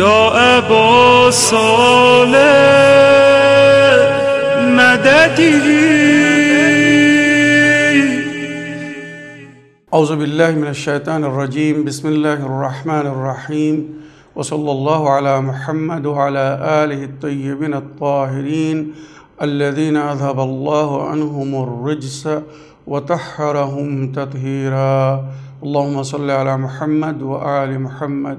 يا أبا صالح مددي. أعوذ بالله من الشيطان الرجيم. بسم الله الرحمن الرحيم. وصلى الله على محمد وعلى آله الطيبين الطاهرين الذين أذهب الله عنهم الرجس وطهرهم تطهيرا. اللهم صل على محمد وآل محمد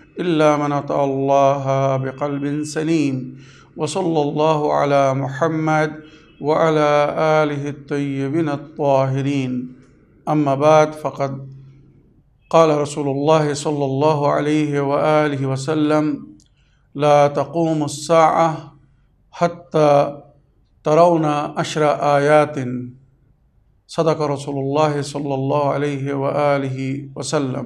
إلا من أطاع الله بقلب سليم وصلى الله على محمد وعلى آله الطيبين الطاهرين. أما بعد فقد قال رسول الله صلى الله عليه وآله وسلم لا تقوم الساعة حتى ترون عشر آيات. صدق رسول الله صلى الله عليه وآله وسلم.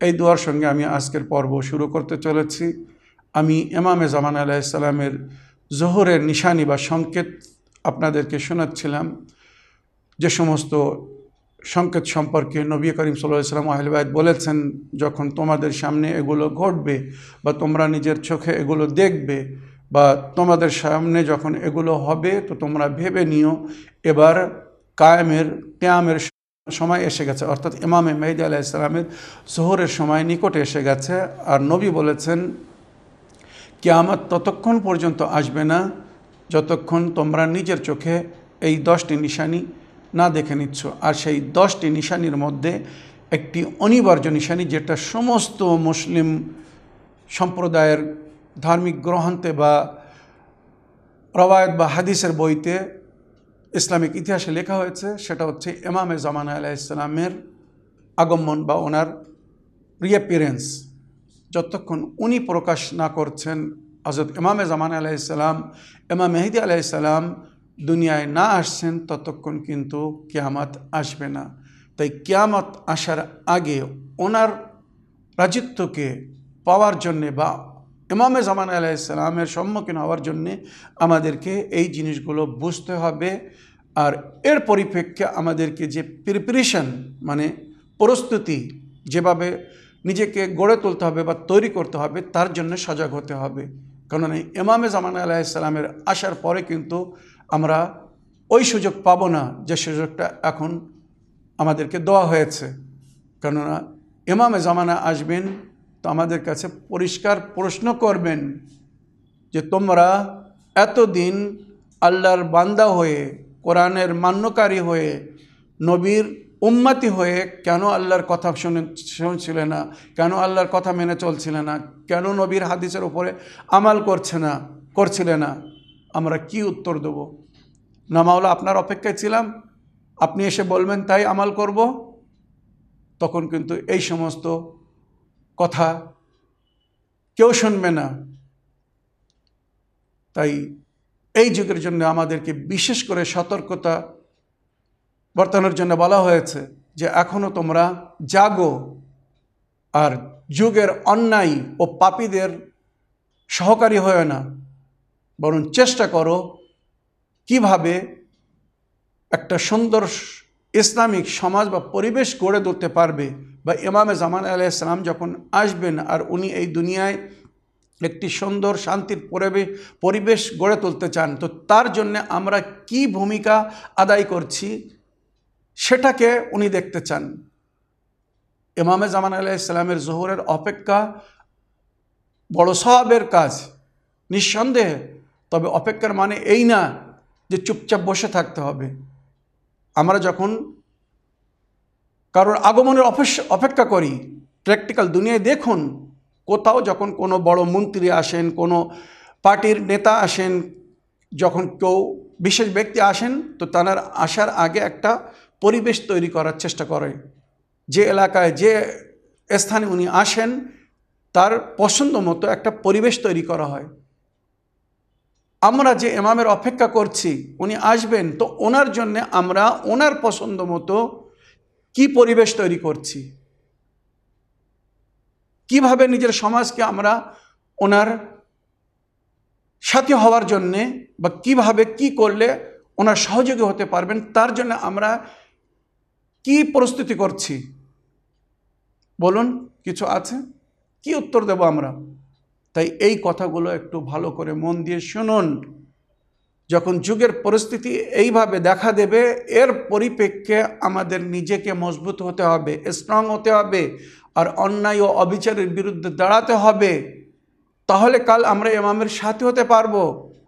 এই দোয়ার সঙ্গে আমি আজকের পর্ব শুরু করতে চলেছি। আমি এমামে জামান আলাইসাল্লামের জোহরের নিশানি বা সংকেত আপনাদেরকে শোনাচ্ছিলাম। যে সমস্ত সংকেত সম্পর্কে নবী করিম সাল্লাহ ইসলাম আহলবায়দ বলেছেন, যখন তোমাদের সামনে এগুলো ঘটবে বা তোমরা নিজের চোখে এগুলো দেখবে বা তোমাদের সামনে যখন এগুলো হবে, তো তোমরা ভেবে নিও, এবার কায়েমের, কেয়ামের সময় এসে গেছে। অর্থাৎ ইমামে মেহদি আলাহ ইসলামের জোহরের সময় নিকটে এসে গেছে আর নবী বলেছেন, কেয়ামত ততক্ষণ পর্যন্ত আসবে না যতক্ষণ তোমরা নিজের চোখে এই দশটি নিশানি না দেখে নিচ্ছ। আর সেই দশটি নিশানির মধ্যে একটি অনিবার্য নিশানি যেটা সমস্ত মুসলিম সম্প্রদায়ের ধার্মিক গ্রহান্তে বা রবায়ত বা হাদিসের বইতে ইসলামিক ইতিহাসে লেখা হয়েছে, সেটা হচ্ছে এমামে জামানা আলাহ ইসলামের আগমন বা ওনার রিঅ্যাপিয়ারেন্স যতক্ষণ উনি প্রকাশ না করছেন হজরত ইমামে জামান আলাইসাল্লাম এমাম মেহেদি আলাইসাল্লাম দুনিয়ায় না আসছেন, ততক্ষণ কিন্তু কেয়ামত আসবে না। তাই কেয়ামত আসার আগে ওনার রাজিত্বকে পাওয়ার জন্যে বা ইমামে জামান আলাইসাল্লামের সম্মুখীন হওয়ার জন্যে আমাদেরকে এই জিনিসগুলো বুঝতে হবে। আর এর পরিপ্রেক্ষে আমাদেরকে যে প্রিপারেশন মানে প্রস্তুতি যেভাবে নিজেকে গড়ে তুলতে হবে বা তৈরি করতে হবে, তার জন্য সজাগ হতে হবে। কারণ ইমামে জামান আলাইসাল্লামের আসার পরে কিন্তু আমরা ওই সুযোগ পাব না যে সুযোগটা এখন আমাদেরকে দেওয়া হয়েছে। কেননা ইমামে জামানা আসবেন আমাদের কাছে পরিষ্কার প্রশ্ন করবেন যে তোমরা এতদিন আল্লাহর বান্দা হয়ে, কোরআনের মান্যকারী হয়ে, নবীর উম্মাতি হয়ে কেন আল্লাহর কথা শুনে, শুনছিলে না? কেন আল্লাহর কথা মেনে চলছিলে না? কেন নবীর হাদিসের উপরে আমাল করছে না, করছিলে না? আমরা কি উত্তর দেব? না মাওলা, আপনার অপেক্ষায় ছিলাম। আপনি এসে বলবেন, তাই আমাল করব। তখন কিন্তু এই সমস্ত কথা। কেউ শুনবে না। তাই এই যুগের জন্য আমাদেরকে বিশেষ করে সতর্কতা বর্তানোর জন্য বলা হয়েছে যে এখনও তোমরা জাগো আর যুগের অন্যায় ও পাপীদের সহকারী হয় না, বরং চেষ্টা করো কীভাবে একটা সুন্দর ইসলামিক সমাজ বা পরিবেশ গড়ে তুলতে পারবে বা ইমামে জামান আলাহ ইসলাম যখন আসবেন আর উনি এই দুনিয়ায় একটি সুন্দর শান্তির পরিবেশ পরিবেশ গড়ে তুলতে চান, তো তার জন্যে আমরা কি ভূমিকা আদায় করছি সেটাকে উনি দেখতে চান। ইমামে জামান আলাহ ইসলামের জোহরের অপেক্ষা বড় সবের কাজ, নিঃসন্দেহে। তবে অপেক্ষার মানে এই না যে চুপচাপ বসে থাকতে হবে। আমরা যখন কারোর আগমনের অপেক্ষা করি। প্র্যাকটিক্যাল দুনিয়ায় দেখুন, কোথাও যখন কোনো বড় মন্ত্রী আসেন, কোনো পার্টির নেতা আসেন, যখন কেউ বিশেষ ব্যক্তি আসেন, তো তার আসার আগে একটা পরিবেশ তৈরি করার চেষ্টা করে। যে এলাকায়, যে স্থানে উনি আসেন, তার পছন্দ মতো একটা পরিবেশ তৈরি করা হয়। আমরা যে ইমামের অপেক্ষা করছি, উনি আসবেন, তো ওনার জন্যে আমরা ওনার পছন্দ মতো কি পরিবেশ তৈরি করছি? কীভাবে নিজের সমাজকে আমরা ওনার সাথী হওয়ার জন্যে বা কীভাবে কি করলে ওনার সহযোগী হতে পারবেন, তার জন্য আমরা কি প্রস্তুতি করছি? বলুন, কিছু আছে? কি উত্তর দেব আমরা? তাই এই কথাগুলো একটু ভালো করে মন দিয়ে শুনুন। যখন যুগের পরিস্থিতি এইভাবে দেখা দেবে, এর পরিপ্রেক্ষে আমাদের নিজেকে মজবুত হতে হবে স্ট্রং হতে হবে, আর অন্যায় ও অবিচারের বিরুদ্ধে দাঁড়াতে হবে। তাহলে কাল আমরা ইমামের সাথে হতে পারব।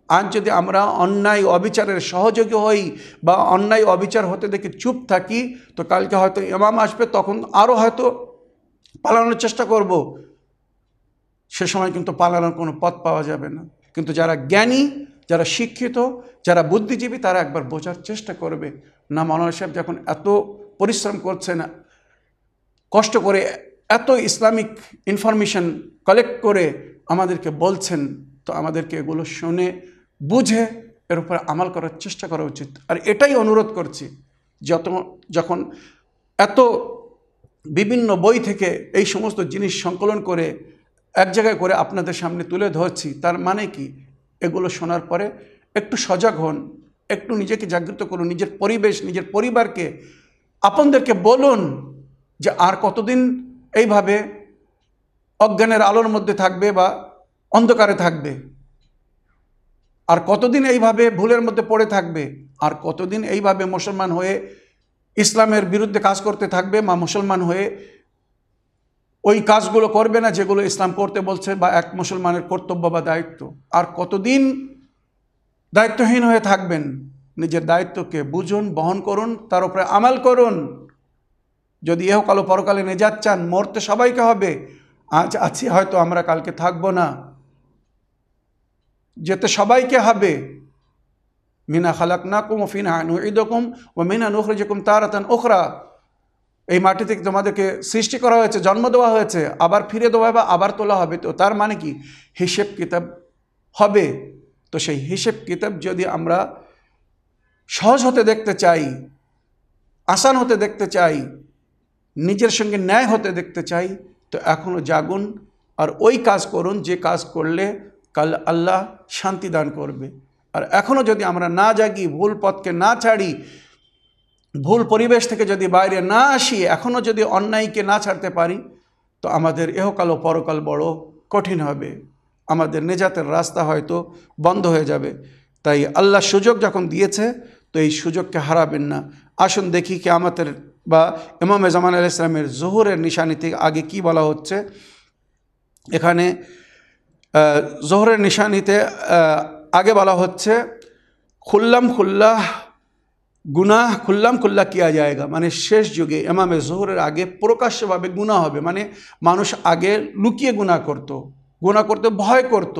আজ যদি আমরা অন্যায় অবিচারের সহযোগী হই বা অন্যায় অবিচার হতে দেখে চুপ থাকি, তো কালকে হয়তো ইমাম আসবে, তখন আরও হয়তো পালানোর চেষ্টা করব। সে সময় কিন্তু পালানোর কোনো পথ পাওয়া যাবে না। কিন্তু যারা জ্ঞানী যারা শিক্ষিত, যারা বুদ্ধিজীবী, তারা একবার বোঝার চেষ্টা করবে। না মৌলানা সাহেব যখন এত পরিশ্রম করছেন, কষ্ট করে এত ইসলামিক ইনফরমেশন কালেক্ট করে আমাদেরকে বলছেন, তো আমাদেরকে এগুলো শুনে, বুঝে এর উপর আমাল করার চেষ্টা করা উচিত। আর এটাই অনুরোধ করছি, যত, যখন এত বিভিন্ন বই থেকে এই সমস্ত জিনিস সংকলন করে এক জায়গায় করে আপনাদের সামনে তুলে ধরছি, তার মানে কি? এগুলো শোনার পরে একটু সজাগ হন, একটু নিজেকে জাগ্রত করুন, নিজের পরিবেশ, নিজের পরিবারকে, আপনদেরকে বলুন যে আর কতদিন এইভাবে অজ্ঞানের আলোর মধ্যে থাকবে বা অন্ধকারে থাকবে? আর কতদিন এইভাবে ভুলের মধ্যে পড়ে থাকবে? আর কতদিন এইভাবে মুসলমান হয়ে ইসলামের বিরুদ্ধে কাজ করতে থাকবে বা মুসলমান হয়ে ওই কাজগুলো করবে না যেগুলো ইসলাম করতে বলছে বা এক মুসলমানের কর্তব্য বা দায়িত্ব। আর কতদিন দায়িত্বহীন হয়ে থাকবেন? নিজের দায়িত্বকে বুঝুন, বহন করুন, তার উপরে আমাল করুন। যদি এহকালো পরকালে নেজাত চান, মরতে সবাইকে হবে। আজ আছি, হয়তো আমরা কালকে থাকব না। যেতে সবাইকে হবে। মিনা খালাক না কুম ফিনা নুঈদকুম ও মিনা নুখরিজকুম তারাতান ওখরা এই মাটি থেকে তোমাদেরকে সৃষ্টি করা হয়েছে, জন্ম দেওয়া হয়েছে, আবার ফিরে দেওয়া হবে, আবার তোলা হবে। তো তার মানে কি? হিসেব কিতাব হবে। তো সেই হিসেব কিতাব যদি আমরা সহজ হতে দেখতে চাই, আসান হতে দেখতে চাই, নিজের সঙ্গে ন্যায় হতে দেখতে চাই, তো এখনও জাগুন আর ওই কাজ করুন, যে কাজ করলে কাল আল্লাহ শান্তি দান করবে। আর এখনও যদি আমরা না জাগি, ভুল পথকে না ছাড়ি ভুল পরিবেশ থেকে যদি বাইরে না আসি এখনও যদি অন্যায়কে না ছাড়তে পারি, তো আমাদের এহকাল ও পরকাল বড় কঠিন হবে। আমাদের নেজাতের রাস্তা হয়তো বন্ধ হয়ে যাবে। তাই আল্লাহ সুযোগ যখন দিয়েছে, তো এই সুযোগকে হারাবেন না। আসুন দেখি কি আমাদের বা ইমাম জামান আল ইসলামের জহুরের নিশানি থেকে আগে কি বলা হচ্ছে। এখানে জোহরের নিশানিতে আগে বলা হচ্ছে, খুল্লাম খুল্লাহ গুনাহ খুল্লাম খুল্লা কিয়া যায়গা মানে শেষ যুগে এমামে জোহরের আগে প্রকাশ্যভাবে গুণা হবে। মানে মানুষ আগে লুকিয়ে গুণা করত। গুণা করতে ভয় করত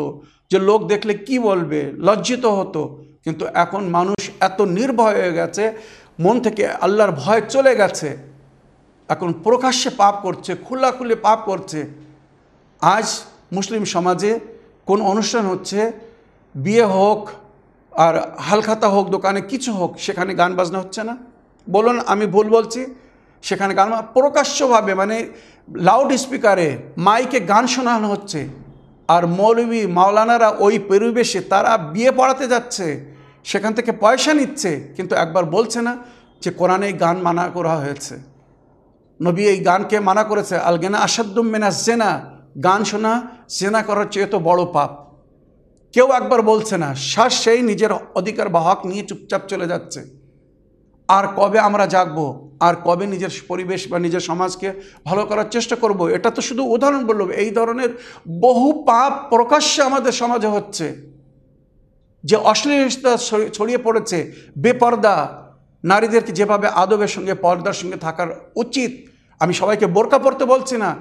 যে লোক দেখলে কি বলবে? লজ্জিত হতো। কিন্তু এখন মানুষ এত নির্ভয় হয়ে গেছে, মন থেকে আল্লাহর ভয় চলে গেছে। এখন প্রকাশ্যে পাপ করছে খোলাখুলি পাপ করছে। আজ মুসলিম সমাজে কোন অনুষ্ঠান হচ্ছে, বিয়ে হোক আর হালখাতা হোক, দোকানে কিছু হোক, সেখানে গান বাজনা হচ্ছে না। বলুন, আমি ভুল বলছি? সেখানে গান প্রকাশ্যভাবে মানে লাউড স্পিকারে মাইকে গান শোনানো হচ্ছে। আর মৌলবী মাওলানারা ওই পরিবেশে, তারা বিয়ে পড়াতে যাচ্ছে, সেখান থেকে পয়সা নিচ্ছে, কিন্তু একবার বলছে না যে কোরআনে গান মানা করা হয়েছে। নবী এই গানকে মানা করেছে, আলগেনা আসাদ্দুম মেনা জেনা, গান শোনা, জেনা করার চেয়ে তো বড় পাপ। কেউ একবার বলছে না, শ্বাস সেই নিজের অধিকার বা হক নিয়ে চুপচাপ চলে যাচ্ছে। আর কবে আমরা জাগবো? আর কবে নিজের পরিবেশ বা নিজের সমাজকে ভালো করার চেষ্টা করব? এটা তো শুধু উদাহরণ বলল, এই ধরনের বহু পাপ প্রকাশ্যে আমাদের সমাজে হচ্ছে। যে অশ্লীলতা ছড়ি- ছড়িয়ে পড়েছে, বেপর্দা, নারীদেরকে যেভাবে আদবের সঙ্গে, পর্দার সঙ্গে থাকার উচিত, আমি সবাইকে বোরকা পরতে বলছি না,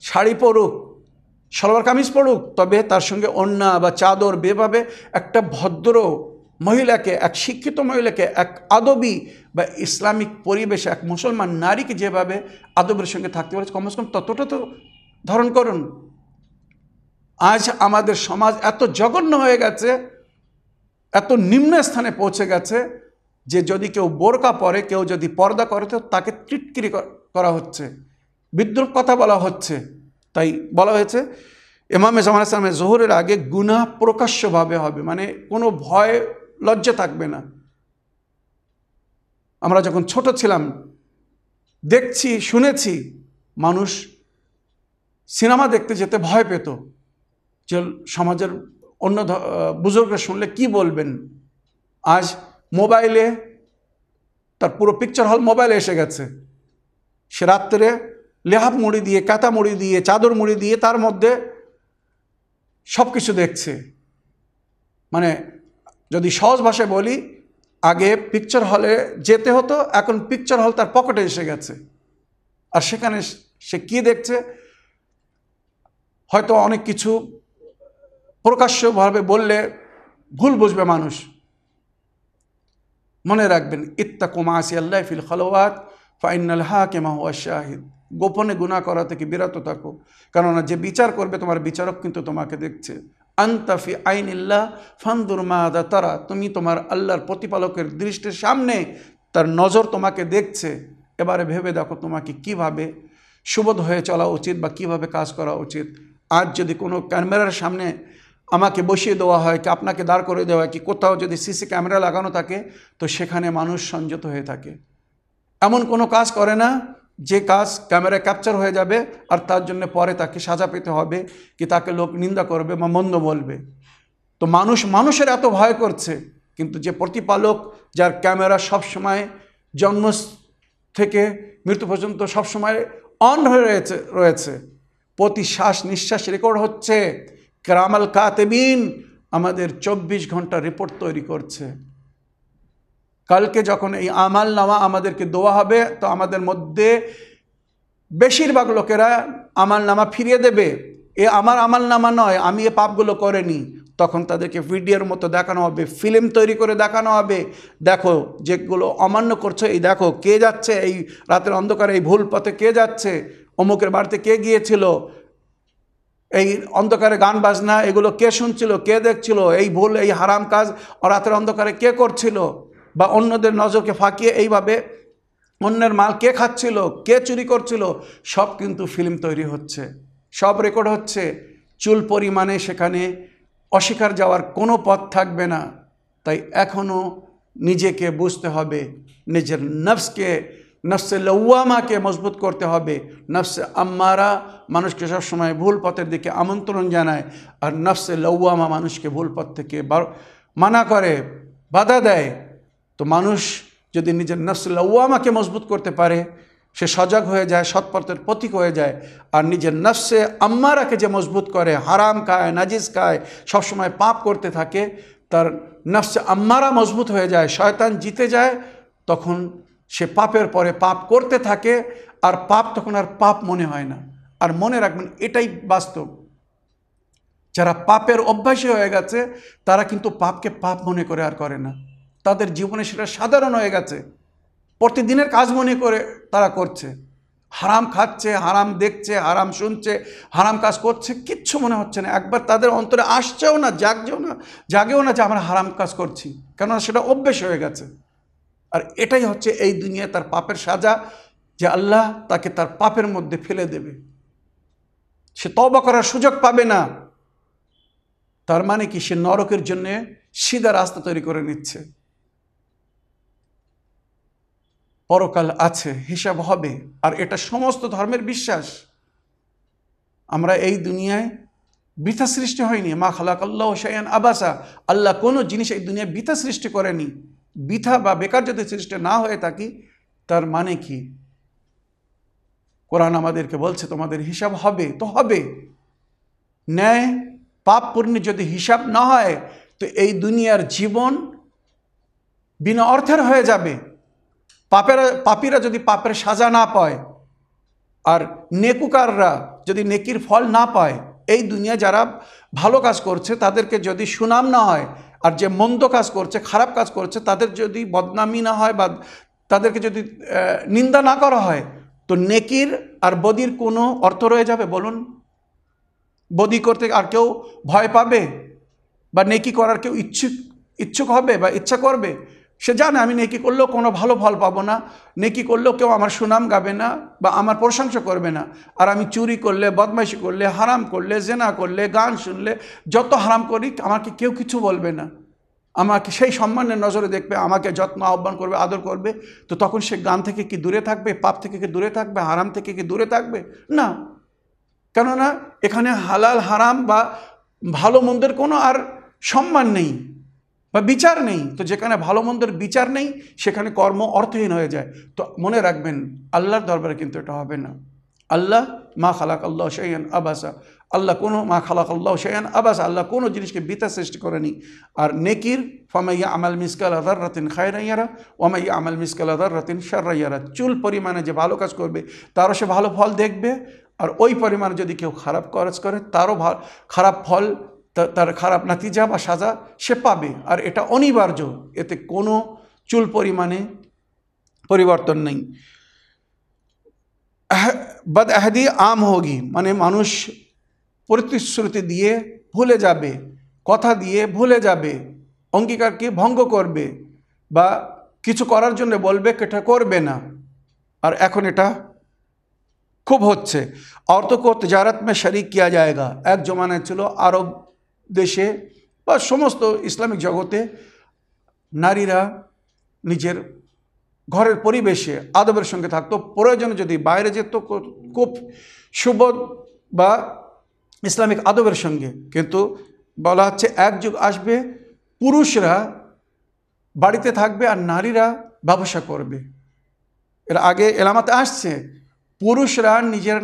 শাড়ি পরুক সলবার কামিজ পড়ুক তবে তার সঙ্গে অন্যা বা চাদর বেভাবে একটা ভদ্র মহিলাকে, এক শিক্ষিত মহিলাকে, এক আদবি বা ইসলামিক পরিবেশে এক মুসলমান নারীকে যেভাবে আদবের সঙ্গে থাকতে পারে, কমসে কম ততটা তো ধারণ করুন। আজ আমাদের সমাজ এত জঘন্য হয়ে গেছে, এত নিম্ন স্থানে পৌঁছে গেছে যে যদি কেউ বোরকা পরে, কেউ যদি পর্দা করে, তো তাকে টিটকিরি করা হচ্ছে। বিদ্রুপ কথা বলা হচ্ছে। তাই বলা হয়েছে, ইমামে জামান ইসলামের জোহরের আগে গুনাহ প্রকাশ্যভাবে হবে মানে কোনো ভয়, লজ্জা থাকবে না। আমরা যখন ছোট ছিলাম, দেখছি, শুনেছি, মানুষ সিনেমা দেখতে যেতে ভয় পেত, যে সমাজের অন্য বুজুর্গরা শুনলে কি বলবেন? আজ মোবাইলে, তার পুরো পিকচার হল মোবাইলে এসে গেছে। সে রাত্রে লেহাপ মুড়ি দিয়ে কাতা মুড়ি দিয়ে, চাদর মুড়ি দিয়ে তার মধ্যে সব কিছু দেখছে। মানে যদি সহজ ভাষায় বলি, আগে পিকচার হলে যেতে হতো, এখন পিকচার হল তার পকেটে এসে গেছে। আর সেখানে সে কি দেখছে? হয়তো অনেক কিছু প্রকাশ্যভাবে বললে ভুল বুঝবে মানুষ। মনে রাখবেন, ইত্তাকুম আসি আল্লাহ ফিল খালোয়াত ফাইনাল হাকিমা হুয়া শাহিদ। গোপনে গুনাহ করা থেকে বিরত থাকো। কেননা যে বিচার করবে, তোমার বিচারক কিন্তু তোমাকে দেখছে। আন্তাফি আইনিল্লাহ ফান্দুর মাদা তারা, তুমি তোমার আল্লাহর প্রতিপালকের দৃষ্টির সামনে তার নজর তোমাকে দেখছে। এবারে ভেবে দেখো তোমাকে কীভাবে সুবোধ হয়ে চলা উচিত বা কীভাবে কাজ করা উচিত। আজ যদি কোনো ক্যামেরার সামনে আমাকে বসিয়ে দেওয়া হয় কি, আপনাকে দাঁড় করে দেওয়া হয় কি, কোথাও যদি সিসি ক্যামেরা লাগানো থাকে, তো সেখানে মানুষ সংযত হয়ে থাকে। এমন কোনো কাজ করে না যে কাজ ক্যামেরায় ক্যাপচার হয়ে যাবে আর তার জন্য পরে তাকে সাজা পেতে হবে কি তাকে লোক নিন্দা করবে বা মন্দ বলবে। তো মানুষ মানুষের এত ভয় করছে, কিন্তু যে প্রতিপালক যার ক্যামেরা সবসময় জন্ম থেকে মৃত্যু পর্যন্ত সবসময় অন হয়ে রয়েছে রয়েছে। প্রতি শ্বাস নিঃশ্বাস রেকর্ড হচ্ছে। ক্রামাল কাতেবিন আমাদের চব্বিশ ঘণ্টা রিপোর্ট তৈরি করছে। কালকে যখন এই আমাল নামা আমাদেরকে দেওয়া হবে, তো আমাদের মধ্যে বেশিরভাগ লোকেরা আমাল নামা ফিরিয়ে দেবে। এ আমার আমাল নামা নয়, আমি এ পাপগুলো করেনি। তখন তাদেরকে ভিডিওর মতো দেখানো হবে, ফিল্ম তৈরি করে দেখানো হবে। দেখো যেগুলো অমান্য করছ, এই দেখো কে যাচ্ছে, এই রাতের অন্ধকারে এই ভুল পথে কে যাচ্ছে, অমুকের বাড়িতে কে গিয়েছিল, এই অন্ধকারে গান বাজনা, এগুলো কে শুনছিল, কে দেখছিল, এই ভুল, এই হারাম কাজ রাতের অন্ধকারে কে করছিল? বা অন্যদের নজরকে ফাঁকিয়ে এইভাবে অন্যের মাল কে খাচ্ছিল, কে চুরি করছিল, সব কিন্তু ফিল্ম তৈরি হচ্ছে। সব রেকর্ড হচ্ছে। চুল পরিমাণে সেখানে অস্বীকার যাওয়ার কোনো পথ থাকবে না। তাই এখনও নিজেকে বুঝতে হবে, নিজের নফসকে, নফসে লৌয়ামাকে মজবুত করতে হবে। নফসে আম্মারা মানুষকে সবসময় ভুল পথের দিকে আমন্ত্রণ জানায় আর নফসে লৌয়ামা মানুষকে ভুল পথ থেকে মানা করে, বাধা দেয়। তো মানুষ যদি নিজের নফসে লৌয়ামাকে মজবুত করতে পারে, সে সজাগ হয়ে যায়, সৎপথের প্রতীক হয়ে যায়, আর নিজের নফসে আম্মারাকে যে মজবুত করে, হারাম খায় নাজিজ খায়, সবসময় পাপ করতে থাকে, তার নফসে আম্মারা মজবুত হয়ে যায়, শয়তান জিতে যায়, তখন সে পাপের পরে পাপ করতে থাকে, আর পাপ তখন আর পাপ মনে হয় না। আর মনে রাখবেন, এটাই বাস্তব। যারা পাপের অভ্যাসী হয়ে গেছে, তারা কিন্তু পাপকে পাপ মনে করে আর করে না। তাদের জীবনে সেটা সাধারণ হয়ে গেছে। প্রতিদিনের কাজ মনে করে তারা করছে। হারাম খাচ্ছে, হারাম দেখছে, হারাম শুনছে, হারাম কাজ করছে, কিচ্ছু মনে হচ্ছে না। একবার তাদের অন্তরে আসছেও না, জাগছেও না, জাগেও না যে আমরা হারাম কাজ করছি। কেননা সেটা অভ্যেস হয়ে গেছে। আর এটাই হচ্ছে এই দুনিয়ায় তার পাপের সাজা, যে আল্লাহ তাকে তার পাপের মধ্যে ফেলে দেবে। সে তবা করার সুযোগ পাবে না। তার মানে কি? সে নরকের জন্যে সিধা রাস্তা তৈরি করে নিচ্ছে। পরকাল আছে, হিসাব হবে। আর এটা সমস্ত ধর্মের বিশ্বাস। আমরা এই দুনিয়ায় বৃথা সৃষ্টি হয়নি। মা খালাক আল্লাহ শায়ান আবাসা। আল্লাহ কোনো জিনিস এই দুনিয়ায় বৃথা সৃষ্টি করেনি। বৃথা বা বেকার যদি সৃষ্টি না হয়ে থাকি, তার মানে কি? কোরআন আমাদেরকে বলছে, তোমাদের হিসাব হবে তো হবে। ন্যায় পাপ পুণ্যের যদি হিসাব না হয়, তো এই দুনিয়ার জীবন বিনা অর্থের হয়ে যাবে। পাপেরা, পাপীরা যদি পাপের সাজা না পায়, আর নেকুকাররা যদি নেকির ফল না পায়, এই দুনিয়া যারা ভালো কাজ করছে, তাদেরকে যদি সুনাম না হয়, আর যে মন্দ কাজ করছে, খারাপ কাজ করছে, তাদের যদি বদনামি না হয় বা তাদেরকে যদি নিন্দা না করা হয়, তো নেকির আর বদির কোনো অর্থ রয়ে যাবে বলুন? বদি করতে আর কেউ ভয় পাবে? বা নেকি করার কেউ ইচ্ছুক ইচ্ছুক হবে বা ইচ্ছা করবে? সে জানে আমি নেকি করলেও কোনো ভালো ফল পাবো না, নেকি করলেও কেউ আমার সুনাম গাবে না বা আমার প্রশংসা করবে না। আর আমি চুরি করলে, বদমাইশি করলে, হারাম করলে, জেনা করলে, গান শুনলে, যত হারাম করি, আমাকে কেউ কিছু বলবে না। আমাকে সেই সম্মানের নজরে দেখবে, আমাকে যত্ন আহ্বান করবে, আদর করবে। তো তখন সে গান থেকে কি দূরে থাকবে, পাপ থেকে কি দূরে থাকবে, হারাম থেকে কি দূরে থাকবে? না। কেননা এখানে হালাল, হারাম বা ভালো, মন্দের কোনো আর সম্মান নেই। বা বিচার নেই, তো যেখানে ভালো মন্দের বিচার নেই, সেখানে কর্ম অর্থহীন হয়ে যায়। তো মনে রাখবেন, আল্লাহর দরবারে কিন্তু এটা হবে না। আল্লাহ মা খালাক আল্লাহ শাইয়ান আবাসা। আল্লাহ কোনো মা খালাক আল্লাহ শাইয়ান আবাসা। আল্লাহ কোনো জিনিসকে বিতা সৃষ্টি করেনি। আর নেকির ফামাইয়া আমাল মিসকাল আদার রাতিন খায়রাইয়ারা ওমাইয়া আমাল মিসকাল আদার রাতিন সার্রাইয়ারা চুল পরিমাণে যে ভালো কাজ করবে, তারও সে ভালো ফল দেখবে। আর ওই পরিমাণে যদি কেউ খারাপ কাজ করে, তারও খারাপ ফল তার খারাপ নাতিজা বা সাজা সে পাবে। আর এটা অনিবার্য। এতে কোনো চুল পরিমাণে পরিবর্তন নেই। বাদ আহদি আম হোগি মানে মানুষ প্রতিশ্রুতি দিয়ে ভুলে যাবে, কথা দিয়ে ভুলে যাবে, অঙ্গীকারকে ভঙ্গ করবে বা কিছু করার জন্য বলবে এটা করবে না। আর এখন এটা খুব হচ্ছে। অর্থ কো, তজারত মে শরিক কিয়া জায়গা। এক জমানায় ছিল আরব দেশে বা সমস্ত ইসলামিক জগতে নারীরা নিজের ঘরের পরিবেশে আদবের সঙ্গে থাকতো। প্রয়োজনে যদি বাইরে যেত খুব শুভ বা ইসলামিক আদবের সঙ্গে। কিন্তু বলা হচ্ছে এক যুগ আসবে, পুরুষরা বাড়িতে থাকবে আর নারীরা ব্যবসা করবে। এর আগে এলামাতে আসছে, পুরুষরা নিজের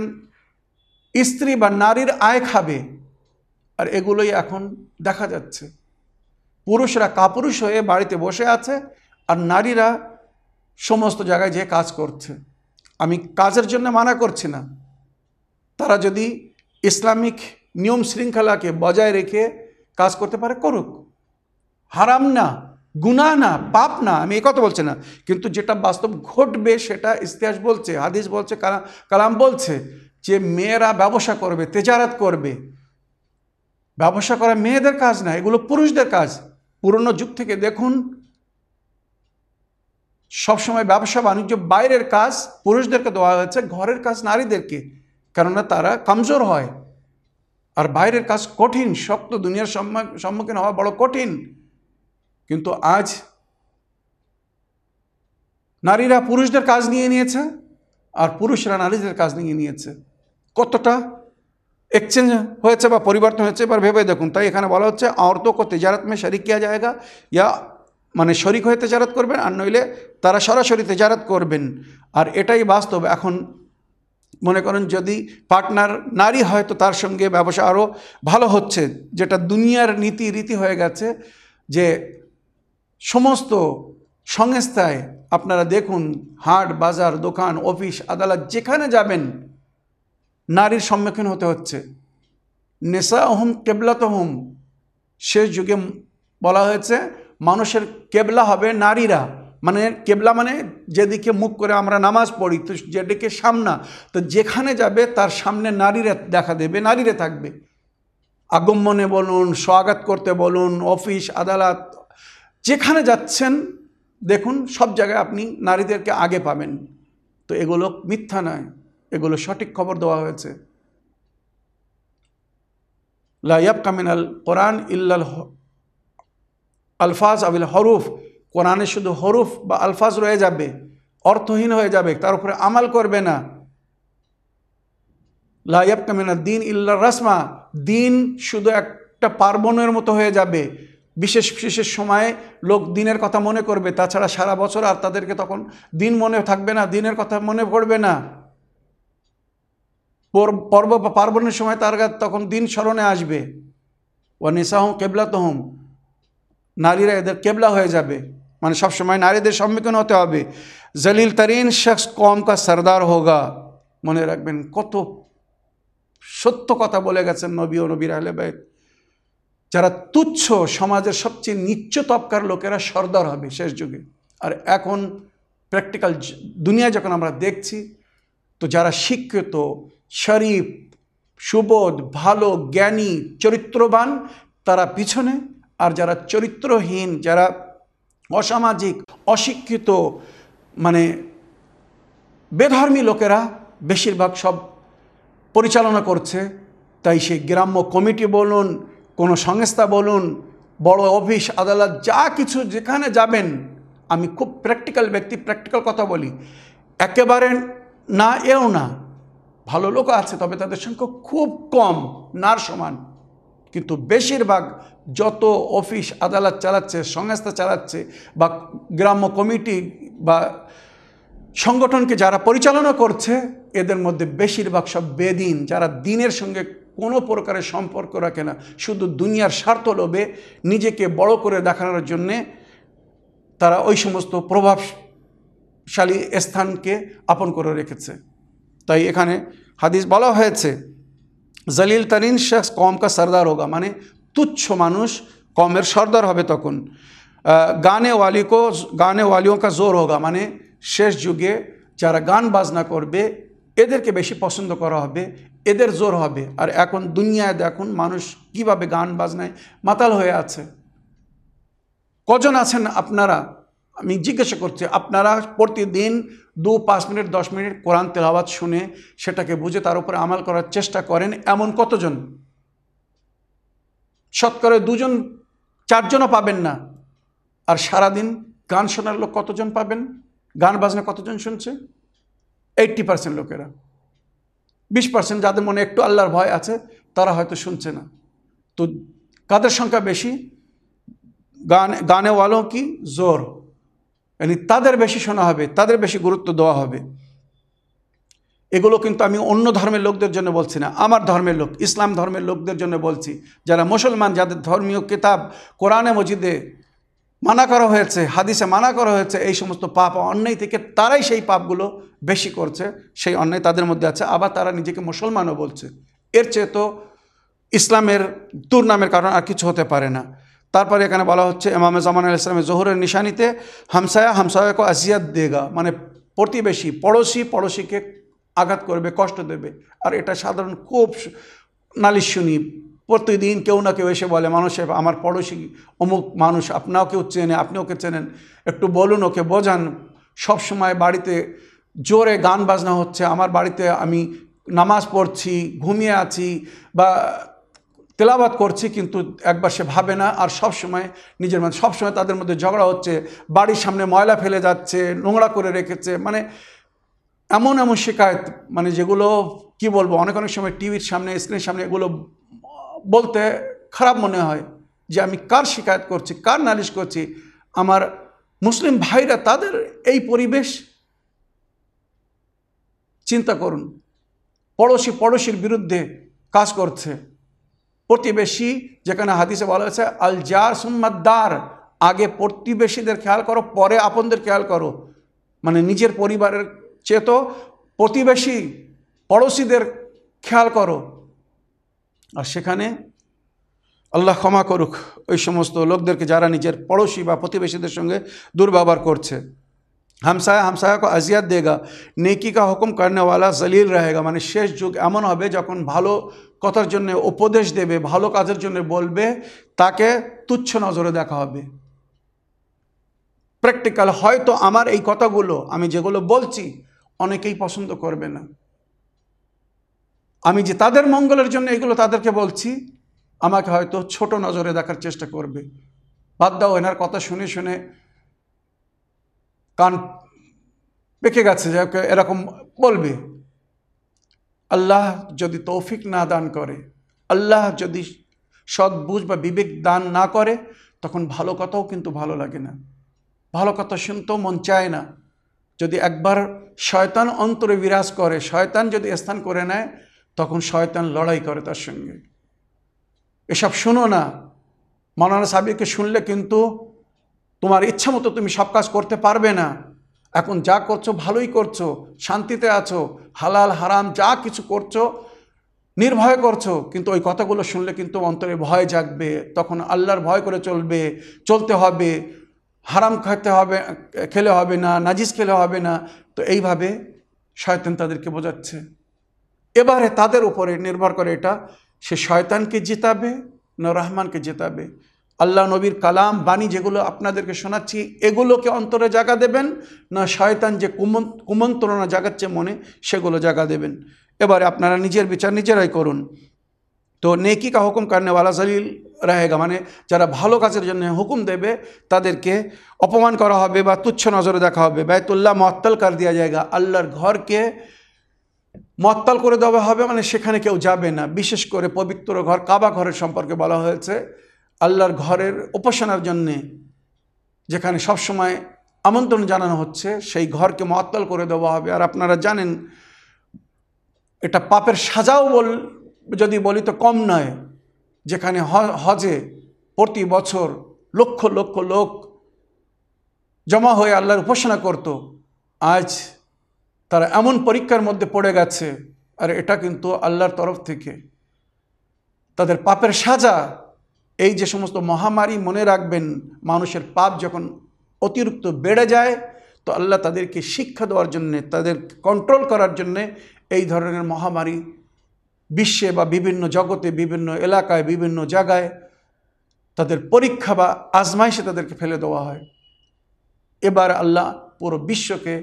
স্ত্রী বা নারীর আয় খাবে। আর এগুলোই এখন দেখা যাচ্ছে। পুরুষরা কাপুরুষ হয়ে বাড়িতে বসে আছে আর নারীরা সমস্ত জায়গায় যেয়ে কাজ করছে। আমি কাজের জন্য মানা করছি না। তারা যদি ইসলামিক নিয়ম শৃঙ্খলাকে বজায় রেখে কাজ করতে পারে, করুক। হারাম না, গুনাহ না, পাপ না, আমি এ কথা বলছি না। কিন্তু যেটা বাস্তব ঘটবে সেটা ইতিহাস বলছে, হাদিস বলছে কালা- কালাম বলছে যে, মেয়েরা ব্যবসা করবে, তেজারাত করবে। ব্যবসা করা মেয়েদের কাজ না, এগুলো পুরুষদের কাজ। পুরনো যুগ থেকে দেখুন, সবসময় ব্যবসা বাণিজ্য বাইরের কাজ, পুরুষদেরকে দেওয়া হয়েছে, ঘরের কাজ নারীদেরকে, কেননা তারা কমজোর হয়। আর বাইরের কাজ কঠিন, শক্ত, দুনিয়ার সম্মুখীন হওয়া বড় কঠিন। কিন্তু আজ নারীরা পুরুষদের কাজ নিয়ে নিয়েছে, আর পুরুষরা নারীদের কাজ নিয়ে নিয়েছে। কতটা এক্সচেঞ্জ হয়েছে বা পরিবর্তন হয়েছে, এবার ভেবে দেখুন। তাই এখানে বলা হচ্ছে অর্থ তেজারত মে শরিক কিয়া জায়গা, ইয়া মানে শরিক হয়ে তেজারত করবেন, আর নইলে তারা সরাসরি তেজারত করবেন। আর এটাই বাস্তব। এখন মনে করেন, যদি পার্টনার নারী হয়, তো তার সঙ্গে ব্যবসা আরও ভালো হচ্ছে। যেটা দুনিয়ার নীতি রীতি হয়ে গেছে যে সমস্ত সংস্থায় আপনারা দেখুন, হাট, বাজার, দোকান, অফিস, আদালত, যেখানে যাবেন নারীর সম্মুখীন হতে হচ্ছে। নেশা হুম কেবলাত হুম শেষ যুগে বলা হয়েছে, মানুষের কেবলা হবে নারীরা। মানে কেবলা মানে যেদিকে মুখ করে আমরা নামাজ পড়ি, তো যেদিকে সামনা, তো যেখানে যাবে তার সামনে নারীরা দেখা দেবে, নারীরা থাকবে। আগমনে বলুন, স্বাগত করতে বলুন, অফিস, আদালত, যেখানে যাচ্ছেন, দেখুন সব জায়গায় আপনি নারীদেরকে আগে পাবেন। তো এগুলো মিথ্যা নয়। এগুলো সঠিক খবর দেওয়া হয়েছে। লাইয়াব কামিনাল কোরআন ইল্লাল আলফাজ আবিল হরুফ। কোরআনে শুধু হরুফ বা আলফাজ রয়ে যাবে, অর্থহীন হয়ে যাবে, তার উপরে আমাল করবে না। লাইয়াব কামিনা দিন ইল্লা রসমা, দিন শুধু একটা পার্বণের মতো হয়ে যাবে। বিশেষ বিশেষ সময়ে লোক দিনের কথা মনে করবে, তাছাড়া সারা বছর আর তাদেরকে তখন দিন মনে থাকবে না, দিনের কথা মনে পড়বে না। পর্ব, পার্বণের সময় তার তখন দিন স্মরণে আসবে। ও নেশা নিসাহম কেবলা তহম নারীরা এদের কেবলা হয়ে যাবে। মানে সবসময় নারীদের সম্মুখীন হতে হবে। জলিল তরিন শখস কম কা সরদার হোগা। মনে রাখবেন, কত সত্য কথা বলে গেছেন নবী ও নবীর আহলে বাইত। যারা তুচ্ছ সমাজের সবচেয়ে নিচ্চ তপকার লোকেরা সর্দার হবে শেষ যুগে। আর এখন প্র্যাকটিক্যাল দুনিয়া যখন আমরা দেখছি, তো যারা শিক্ষিত শরীফ, সুবোধ, ভালো, জ্ঞানী, চরিত্রবান, তারা পিছনে। আর যারা চরিত্রহীন, যারা অসামাজিক, অশিক্ষিত মানে বেধর্মী লোকেরা বেশিরভাগ সব পরিচালনা করছে। তাই সেই গ্রাম্য কমিটি বলুন, কোনো সংস্থা বলুন, বড় অফিস, আদালত, যা কিছু যেখানে যাবেন, আমি খুব প্র্যাকটিক্যাল ব্যক্তি প্র্যাকটিক্যাল কথা বলি। একেবারে না, এও না। ভালো লোক আছে, তবে তাদের সংখ্যা খুব কম, নার সমান। কিন্তু বেশিরভাগ যত অফিস আদালত চালাচ্ছে, সংস্থা চালাচ্ছে বা গ্রাম্য কমিটি বা সংগঠনকে যারা পরিচালনা করছে, এদের মধ্যে বেশিরভাগ সব বেদিন, যারা দিনের সঙ্গে কোনো প্রকারের সম্পর্ক রাখে না, শুধু দুনিয়ার স্বার্থ লোভে নিজেকে বড় করে দেখানোর জন্যে তারা ওই সমস্ত প্রভাবশালী স্থানকে আপন করে রেখেছে। তাই এখানে হাদিস বলা হয়েছে, জলিল তরিন শখস কম কা সর্দার হোগা। মানে তুচ্ছ মানুষ কমের সর্দার হবে তখন। গানে ওয়ালিকো গানে ওয়ালিও কা জোর হোগা। মানে শেষ যুগে যারা গান বাজনা করবে, এদেরকে বেশি পছন্দ করা হবে, এদের জোর হবে। আর এখন দুনিয়ায় দেখুন মানুষ কীভাবে গান বাজনায় মাতাল হয়ে আছে। কজন আছেন আপনারা? আমি জিজ্ঞাসা করছি, আপনারা প্রতিদিন দু, পাঁচ মিনিট, দশ মিনিট কোরআন তেলাওয়াত শুনে সেটাকে বুঝে তার উপরে আমাল করার চেষ্টা করেন এমন কতজন? শতকরে দুজন, চারজনও পাবেন না। আর সারাদিন গান শোনার লোক কতজন পাবেন? গান বাজনা কতজন শুনছে? এইট্টি পার্সেন্ট লোকেরা। বিশ পার্সেন্ট যাদের মনে একটু আল্লাহর ভয় আছে, তারা হয়তো শুনছে না। তো কাদের সংখ্যা বেশি? গান গানে ওয়ালো কি? জোর। মানে তাদের বেশি শোনা হবে, তাদের বেশি গুরুত্ব দেওয়া হবে। এগুলো কিন্তু আমি অন্য ধর্মের লোকদের জন্য বলছি না, আমার ধর্মের লোক, ইসলাম ধর্মের লোকদের জন্য বলছি। যারা মুসলমান, যাদের ধর্মীয় কিতাব কোরআনে মজিদে মানা করা হয়েছে, হাদিসে মানা করা হয়েছে, এই সমস্ত পাপ অন্যায় থেকে তারাই সেই পাপগুলো বেশি করছে, সেই অন্যায় তাদের মধ্যে আছে। আবার তারা নিজেকে মুসলমানও বলছে। এর চেয়ে তো ইসলামের দুর্নামের কারণ আর কিছু হতে পারে না। তারপরে এখানে বলা হচ্ছে ইমামে জামান আল ইসলামের জোহরের নিশানিতে হামসায়া, হামসায়াকে আজিয়াত দেগা মানে প্রতিবেশী, পড়োশি পড়োশিকে আঘাত করবে, কষ্ট দেবে। আর এটা সাধারণ খুব নালিশ শুনি। প্রতিদিন কেউ না কেউ এসে বলে, মানুষ, আমার পড়োশি, অমুক মানুষ, আপনাও কেউ চেনে আপনি ওকে চেনেন? একটু বলুন ওকে, বোঝান। সবসময় বাড়িতে জোরে গান বাজনা হচ্ছে। আমার বাড়িতে আমি নামাজ পড়ছি, ঘুমিয়ে আছি বা তেলাবাত করছি কিন্তু একবার সে ভাবে না, আর সব সময় নিজের মধ্যে, সবসময় তাদের মধ্যে ঝগড়া হচ্ছে, বাড়ির সামনে ময়লা ফেলে যাচ্ছে, নোংরা করে রেখেছে মানে এমন এমন শিকায়ত মানে যেগুলো, কি বলব, অনেক অনেক সময় টিভির সামনে স্ক্রিনের সামনে এগুলো বলতে খারাপ মনে হয় যে আমি কার শিকায়ত করছি, কার নালিশ করছি। আমার মুসলিম ভাইরা তাদের এই পরিবেশ চিন্তা করুন। পড়োশি পড়োশির বিরুদ্ধে কাজ করছে। প্রতিবেশী, যেখানে হাদিসে বলা হয়েছে আল জার আগে প্রতিবেশীদের খেয়াল করো, পরে আপনদের খেয়াল করো। মানে নিজের পরিবারের চেয়ে তো প্রতিবেশী পড়োশীদের খেয়াল করো। আর সেখানে, আল্লাহ ক্ষমা করুক ওই সমস্ত লোকদেরকে যারা নিজের পড়োশী বা প্রতিবেশীদের সঙ্গে দুর্ব্যবহার করছে। হামসায়া হামসায়া কো আজিয়াত দেগা নেকি কা হুকুম করেনা জলিল রহেগা। মানে শেষ যুগ এমন হবে যখন ভালো কথার জন্য উপদেশ দেবে, ভালো কাজের জন্য বলবে, তাকে তুচ্ছ নজরে দেখা হবে। প্র্যাকটিক্যাল হয়তো আমার এই কথাগুলো, আমি যেগুলো বলছি, অনেকেই পছন্দ করবে না। আমি যে তাদের মঙ্গলের জন্য এগুলো তাদেরকে বলছি, আমাকে হয়তো ছোট নজরে দেখার চেষ্টা করবে। বাদ দাও, এনার কথা শুনে শুনে কান পেকে গেছে যে এরকম বলবে। আল্লাহ যদি তৌফিক না দান করে, আল্লাহ যদি সৎ বুঝ বা বিবেক দান না করে, তখন ভালো কথাও কিন্তু ভালো লাগে না। ভালো কথা শুনতেও মন চায় না। যদি একবার শয়তান অন্তরে বিরাজ করে, শয়তান যদি স্থান করে নেয়, তখন শয়তান লড়াই করে তার সঙ্গে। এসব শুনো না। মৌলানা সাবিকে শুনলে কিন্তু তোমার ইচ্ছা মতো তুমি সব কাজ করতে পারবে না। এখন যা করছ ভালোই করছ, শান্তিতে আছো, হালাল, হারাম যা কিছু করছ, নির্ভয় করছ, কিন্তু ওই কথাগুলো শুনলে কিন্তু অন্তরে ভয় জাগবে, তখন আল্লাহর ভয় করে চলবে, চলতে হবে, হারাম খেতে হবে, খেলে হবে না, নাজিস খেলে হবে না। তো এইভাবে শয়তান তাদেরকে বোঝাচ্ছে। এবারে তাদের উপরে নির্ভর করে এটা, সে শয়তানকে জেতাবে না রহমানকে জেতাবে। আল্লাহ নবীর কালাম, বাণী যেগুলো আপনাদেরকে শোনাচ্ছি, এগুলোকে অন্তরে জাগা দেবেন, না শয়তান যে কুমন্ত্রণা জাগাচ্ছে মনে, সেগুলো জাগা দেবেন। এবারে আপনারা নিজের বিচার নিজেরাই করুন। তো নেকি কা হুকুম কারণেওয়ালা জালিল রাহেগা মানে যারা ভালো কাজের জন্য হুকুম দেবে, তাদেরকে অপমান করা হবে বা তুচ্ছ নজরে দেখা হবে। বায়তুল্লাহ মত্তাল কার দেওয়া জায়গা? আল্লাহর ঘরকে মত্তাল করে দেওয়া হবে মানে সেখানে কেউ যাবে না। বিশেষ করে পবিত্র ঘর কাবা ঘরের সম্পর্কে বলা হয়েছে। আল্লাহর ঘরের উপাসনার জন্যে যেখানে সবসময় আমন্ত্রণ জানানো হচ্ছে, সেই ঘরকে মত্তাল করে দেওয়া হবে। আর আপনারা জানেন, এটা পাপের সাজাও বল, যদি বলি তো কম নয়। যেখানে হজে প্রতি বছর লক্ষ লক্ষ লোক জমা হয়ে আল্লাহর উপাসনা করত। আজ তারা এমন পরীক্ষার মধ্যে পড়ে গেছে। আর এটা কিন্তু আল্লাহর তরফ থেকে। তাদের পাপের সাজা এই যে সমস্ত মহামারী মনে রাখবেন, মানুষের পাপ যখন অতিরিক্ত বেড়ে যায়, তো আল্লাহ তাদেরকে শিক্ষা দেওয়ার জন্যে, তাদের কন্ট্রোল করার জন্যে এই ধরনের মহামারী বিশ্বে বা বিভিন্ন জগতে, বিভিন্ন এলাকায়, বিভিন্ন জায়গায় তাদের পরীক্ষা বা আজমাইশে তাদেরকে ফেলে দেওয়া হয়। এবার আল্লাহ পুরো বিশ্বকে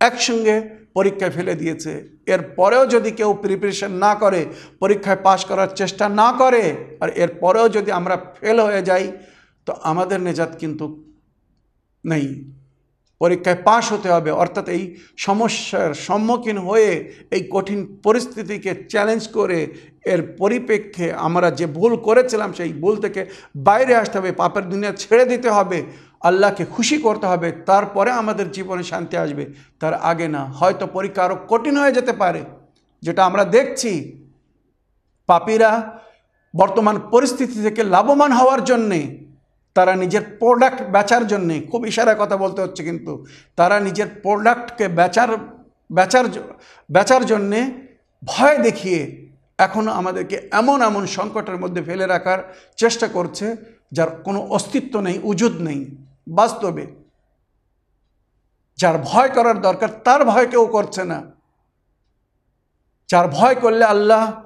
একসঙ্গে পরীক্ষায় ফেলে দিয়েছে। এর পরেও যদি কেউ প্রিপারেশন না করে, পরীক্ষায় পাশ করার চেষ্টা না করে, আর এর পরেও যদি আমরা ফেল হয়ে যাই, তো আমাদের নেজাত কিন্তু নেই। পরীক্ষায় পাশ হতে হবে। অর্থাৎ এই সমস্যার সম্মুখীন হয়ে এই কঠিন পরিস্থিতিকে চ্যালেঞ্জ করে এর পরিপ্রেক্ষে আমরা যে ভুল করেছিলাম, সেই ভুল থেকে বাইরে আসতে হবে, পাপের দুনিয়া ছেড়ে দিতে হবে। আল্লাহকে খুশি করতে হবে, তারপরে আমাদের জীবনে শান্তি আসবে। তার আগে না, হয়তো পরীক্ষা আরও কঠিন হয়ে যেতে পারে। যেটা আমরা দেখছি, পাপীরা বর্তমান পরিস্থিতি থেকে লাভবান হওয়ার জন্যে, তারা নিজের প্রোডাক্ট বেচার জন্যে, খুব ইশারায় কথা বলতে হচ্ছে কিন্তু, তারা নিজের প্রোডাক্টকে বেচার বেচার বেচার জন্যে ভয় দেখিয়ে এখনও আমাদেরকে এমন এমন সংকটের মধ্যে ফেলে রাখার চেষ্টা করছে, যার কোনো অস্তিত্ব নেই, উজুদ নেই। বাস্তবে। যার ভয় করার দরকার, তার ভয় কেউ করছে না। যার ভয় করলে আল্লাহ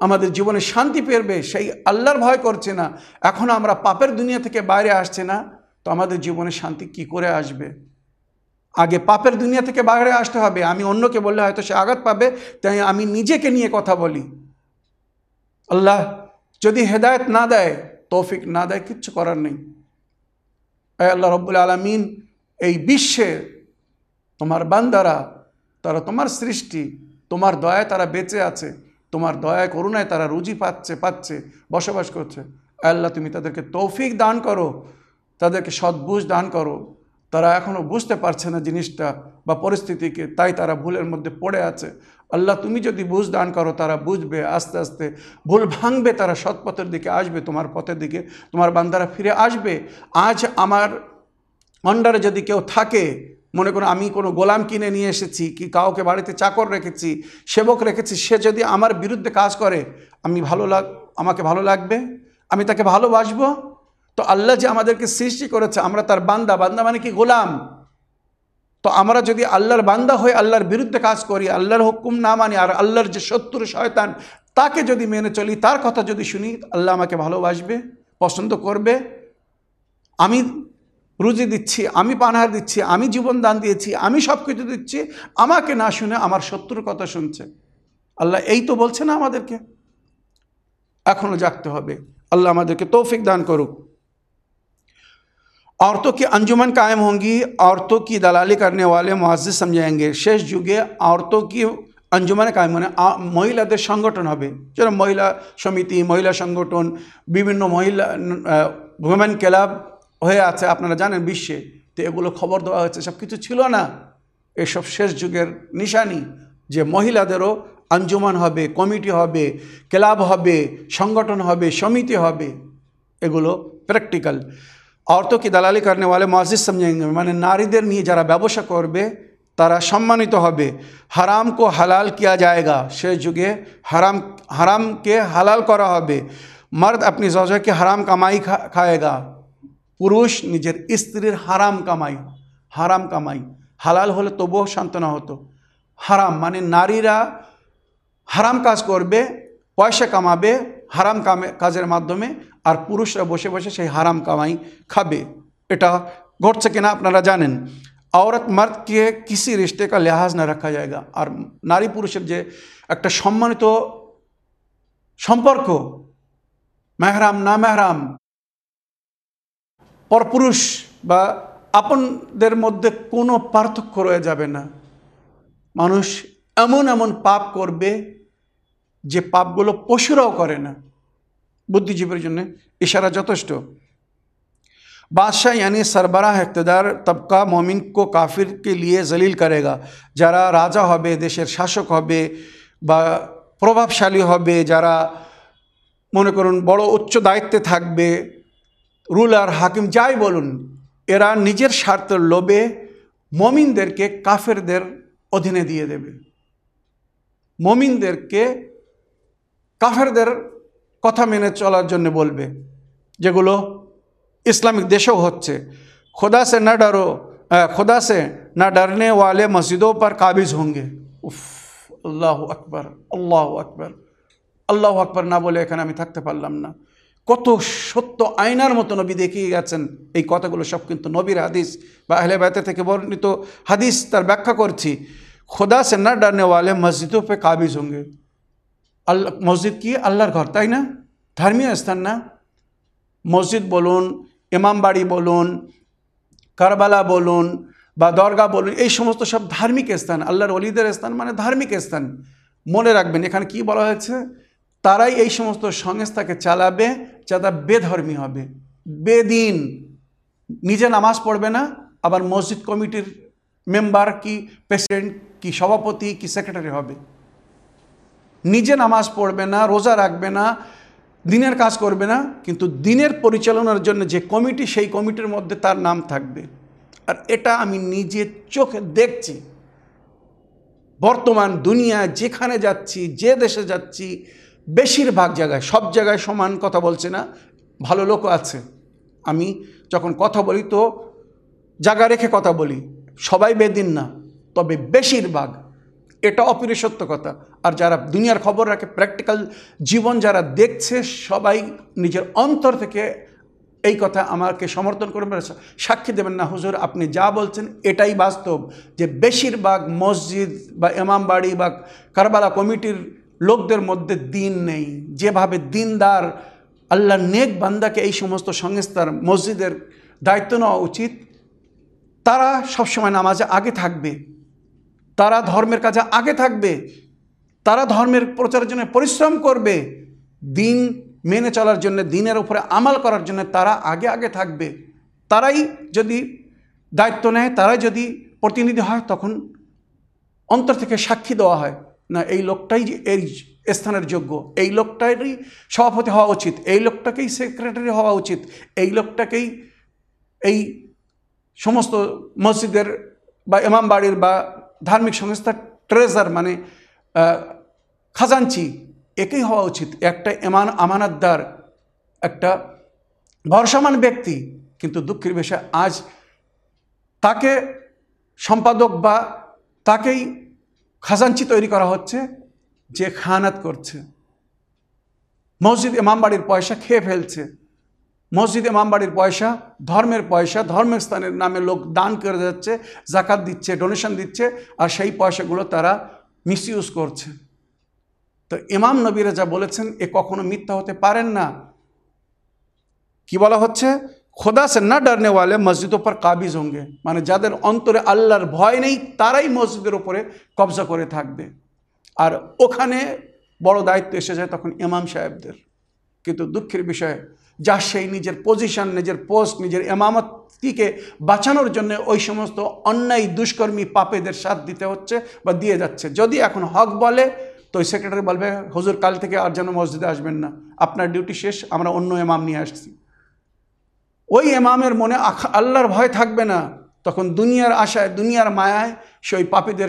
আমাদের জীবনে শান্তি পেরবে, সেই আল্লাহর ভয় করছে না। এখন আমরা পাপের দুনিয়া থেকে বাইরে আসছে না, তো আমাদের জীবনে শান্তি কি করে আসবে? আগে পাপের দুনিয়া থেকে বাইরে আসতে হবে। আমি অন্যকে বললে হয়তো সে আঘাত পাবে, তাই আমি নিজেকে নিয়ে কথা বলি। আল্লাহ যদি হেদায়ত না দেয়, তৌফিক না দেয়, কিচ্ছু করার নেই। আল্লাহ রব্বুল আলমিন, এই বিশ্বে তোমার বান্দারা, তারা তোমার সৃষ্টি, তোমার দয়ায় তারা বেঁচে আছে, তোমার দয়া করুণায় তারা রুজি পাচ্ছে পাচ্ছে, বসবাস করছে। আল্লাহ, তুমি তাদেরকে তৌফিক দান করো, তাদেরকে সদ্বুঝ দান করো। তারা এখনও বুঝতে পারছে না জিনিসটা বা পরিস্থিতিকে, তাই তারা ভুলের মধ্যে পড়ে আছে। আল্লাহ, তুমি যদি বুঝ দান করো, তারা বুঝবে, আস্তে আস্তে ভুল ভাঙবে, তারা সৎপথের দিকে আসবে, তোমার পথের দিকে, তোমার বান্দারা ফিরে আসবে। আজ আমার অন্ডারে যদি কেউ থাকে, মনে করো আমি কোনো গোলাম কিনে নিয়ে এসেছি, কি কাউকে বাড়িতে চাকর রেখেছি, সেবক রেখেছি, সে যদি আমার বিরুদ্ধে কাজ করে, আমি ভালো লাগ, আমাকে ভালো লাগবে? আমি তাকে ভালোবাসবো? তো আল্লাহ যে আমাদেরকে সৃষ্টি করেছে, আমরা তার বান্দা বান্দা মানে কি গোলাম? তো আমরা যদি আল্লাহর বান্দা হয়ে আল্লাহর বিরুদ্ধে কাজ করি, আল্লাহর হুকুম না মানি আর আল্লাহর যে শত্রু শয়তান, তাকে যদি মেনে চলি, তার কথা যদি শুনি, আল্লাহ আমাকে ভালোবাসবে, পছন্দ করবে। আমি রুজি দিচ্ছি, আমি পানহার দিচ্ছি, আমি জীবন দান দিয়েছি, আমি সব কিছু দিচ্ছি, আমাকে না শুনে আমার শত্রুর কথা শুনছে। আল্লাহ এই তো বলছে না আমাদেরকে। এখনও জাগতে হবে। আল্লাহ আমাদেরকে তৌফিক দান করুক। औरतों की अंजुमन कायम होंगी औरतों की दलाली करने वाले मुआज़ समझाएंगे शेष युगे औरतों की আঞ্জুমানে কায় মানে আ- মহিলাদের সংগঠন হবে যেরকম মহিলা সমিতি মহিলা সংগঠন বিভিন্ন মহিলা উইমেন ক্লাব হয়ে আছে আপনারা জানেন বিশ্বে তো এগুলো খবর দেওয়া হয়েছে সব কিছু ছিল না এসব শেষ যুগের নিশানি যে মহিলাদেরও আঞ্জুমান হবে কমিটি হবে ক্লাব হবে সংগঠন হবে সমিতি হবে এগুলো প্র্যাকটিক্যাল অর্থ কি দালালি কারণে ওয়ালে মসজিদ সমঝেঙ্গে মানে নারীদের নিয়ে যারা ব্যবসা করবে তারা সম্মানিত হবে হারামকে হালাল কিয়া যায়গা সে যুগে হারাম হারামকে হালাল করা হবে মর্দ আপনি জজাকে হারাম কামাই খায়গা পুরুষ নিজের স্ত্রীর হারাম কামাই হারাম কামাই হালাল হলে তবুও সান্ত্বনা হতো হারাম মানে নারীরা হারাম কাজ করবে পয়সা কামাবে হারাম কামে কাজের মাধ্যমে আর পুরুষরা বসে বসে সেই হারাম কামাই খাবে এটা ঘটছে কিনা আপনারা জানেন औरत मर्द के किसी रिश्ते का लिहाज না রাখা जाएगा আর নারী পুরুষের যে একটা সম্মানিত সম্পর্ক মেহরাম না মেহরাম পরপুরুষ বা আপনদের মধ্যে কোনো পার্থক্য রয়ে যাবে না মানুষ এমন এমন পাপ করবে যে পাপগুলো পশুরাও করে না বুদ্ধিজীবীর জন্য ইশারা যথেষ্ট बादशाह यानी सरबराह इकतदार तबका मोमिन को काफिर के लिए जलील करेगा যারা রাজা হবে দেশের শাসক হবে বা প্রভাবশালী হবে যারা মনে করুন বড় উচ্চ দায়িত্বে থাকবে রুলার হাকিম যাই বলুন এরা নিজের স্বার্থের লোভে মমিনদেরকে কাফেরদের অধীনে দিয়ে দেবে মমিনদেরকে কাফেরদের কথা মেনে চলার জন্য বলবে যেগুলো इस्लामिक देशों হচ্ছে खुदा से न डरो अ, खुदा से न डरने वाले मस्जिदों पर काबिज होंगे উফ আল্লাহ আকবর আল্লাহ আকবর আল্লাহ আকবর না বলে এখানে আমি থাকতে পারলাম না কত সত্য আয়নার মতো নবী দেখিয়ে গেছেন এই কথাগুলো সব কিন্তু নবীর হাদিস বা আহলে বাইতে থেকে বর্ণিত হাদিস তার ব্যাখ্যা করছি খোদা সে না ডরনে ওয়ালে মসজিদোं पे কাবিজ होंगे আল্লাহ মসজিদ কি? আল্লাহর ঘর, তাই না? ধর্মীয় স্থান না? মসজিদ বলুন ইমামবাড়ি বলুন, কারবালা বলুন বা দরগা বলুন, এই সমস্ত সব ধার্মিক স্থান, আল্লাহর অলিদের স্থান মানে ধার্মিক স্থান। মনে রাখবেন, এখানে কি বলা হয়েছে? তারাই এই সমস্ত সংস্থাকে চালাবে যারা বেধর্মী হবে। বেদিন, নিজে নামাজ পড়বে না, আবার মসজিদ কমিটির মেম্বার কি, প্রেসিডেন্ট কি, সভাপতি কি, সেক্রেটারি হবে। নিজে নামাজ পড়বে না, রোজা রাখবে না, দিনের কাজ করবে না, কিন্তু দিনের পরিচালনার জন্য যে কমিটি, সেই কমিটির মধ্যে তার নাম থাকবে। আর এটা আমি নিজের চোখে দেখছি। বর্তমান দুনিয়ায় যেখানে যাচ্ছি, যে দেশে যাচ্ছি, বেশিরভাগ জায়গায়, সব জায়গায় সমান কথা বলছে না, ভালো লোকও আছে। আমি যখন কথা বলি তো জায়গা রেখে কথা বলি, সবাই বেদিন না, তবে বেশিরভাগ এটা অপরিসত্য কথা। আর যারা দুনিয়ার খবর রাখে প্র্যাকটিক্যাল জীবন যারা দেখছে, সবাই নিজের অন্তর থেকে এই কথা আমাকে সমর্থন করবেন সাক্ষী দেবেন না, হুজুর, আপনি যা বলছেন এটাই বাস্তব যে বেশিরভাগ মসজিদ বা ইমামবাড়ি বা কারবালা কমিটির লোকদের মধ্যে দিন নেই। যেভাবে দিনদার আল্লাহ নেক বান্দাকে এই সমস্ত সংস্থার, মসজিদের দায়িত্ব নেওয়া উচিত, তারা সবসময় নামাজে আগে থাকবে। তারা ধর্মের কাজে আগে থাকবে, তারা ধর্মের প্রচারের জন্য পরিশ্রম করবে, দিন মেনে চলার জন্য, দিনের উপরে আমাল করার জন্য তারা আগে আগে থাকবে। তারাই যদি দায়িত্ব নেয়, তারাই যদি প্রতিনিধি হয়, তখন অন্তর থেকে সাক্ষী দেওয়া হয়, না, এই লোকটাই এই স্থানের যোগ্য, এই লোকটারই সভাপতি হওয়া উচিত, এই লোকটাকেই সেক্রেটারি হওয়া উচিত, এই লোকটাকেই এই সমস্ত মসজিদের বা ইমাম বাড়ির বা ধার্মিক সংস্থার ট্রেজার মানে খাজাঞ্চি, একেই হওয়া উচিত। একটা এমান, আমানতদার, একটা ভরসামান ব্যক্তি, কিন্তু দুঃখের বিষয়, আজ তাকে সম্পাদক বা তাকেই খাজাঞ্চি তৈরি করা হচ্ছে, যে খানাত করছে। মসজিদ, ইমামবাড়ির পয়সা খেয়ে ফেলছে। মসজিদ ইমামবাড়ির পয়সা ধর্মের পয়সা ধর্মের স্থানের নামে লোক দান করে যাচ্ছে জাকাত দিচ্ছে ডোনেশন দিচ্ছে আর সেই পয়সাগুলো তারা মিসইউজ করছে তো ইমাম নবীরা যা বলেছেন এ কখনো মিথ্যা হতে পারেন না কি বলা হচ্ছে খোদা সে না ডরনে ওয়ালে মসজিদোं पर কাবিজ होंगे মানে যাদের অন্তরে আল্লাহর ভয় নেই তারাই মসজিদের উপরে কবজা করে থাকবে আর ওখানে বড় দায়িত্ব এসে যায় তখন ইমাম সাহেবদের কিন্তু দুঃখের বিষয় যা সেই নিজের পজিশন নিজের পোস্ট নিজের এমামতিকে বাঁচানোর জন্য ওই সমস্ত অন্যায় দুষ্কর্মী পাপেদের সাথ দিতে হচ্ছে বা দিয়ে যাচ্ছে। যদি এখন হক বলে, তো ওই সেক্রেটারি বলবে, হুজুর, কাল থেকে আর যেন মসজিদে আসবেন না। আপনার ডিউটি শেষ, আমরা অন্য এমাম নিয়ে আসছি। ওই এমামের মনে আল্লাহর ভয় থাকবে না। তখন দুনিয়ার আশায়, দুনিয়ার মায়ায় সেই পাপীদের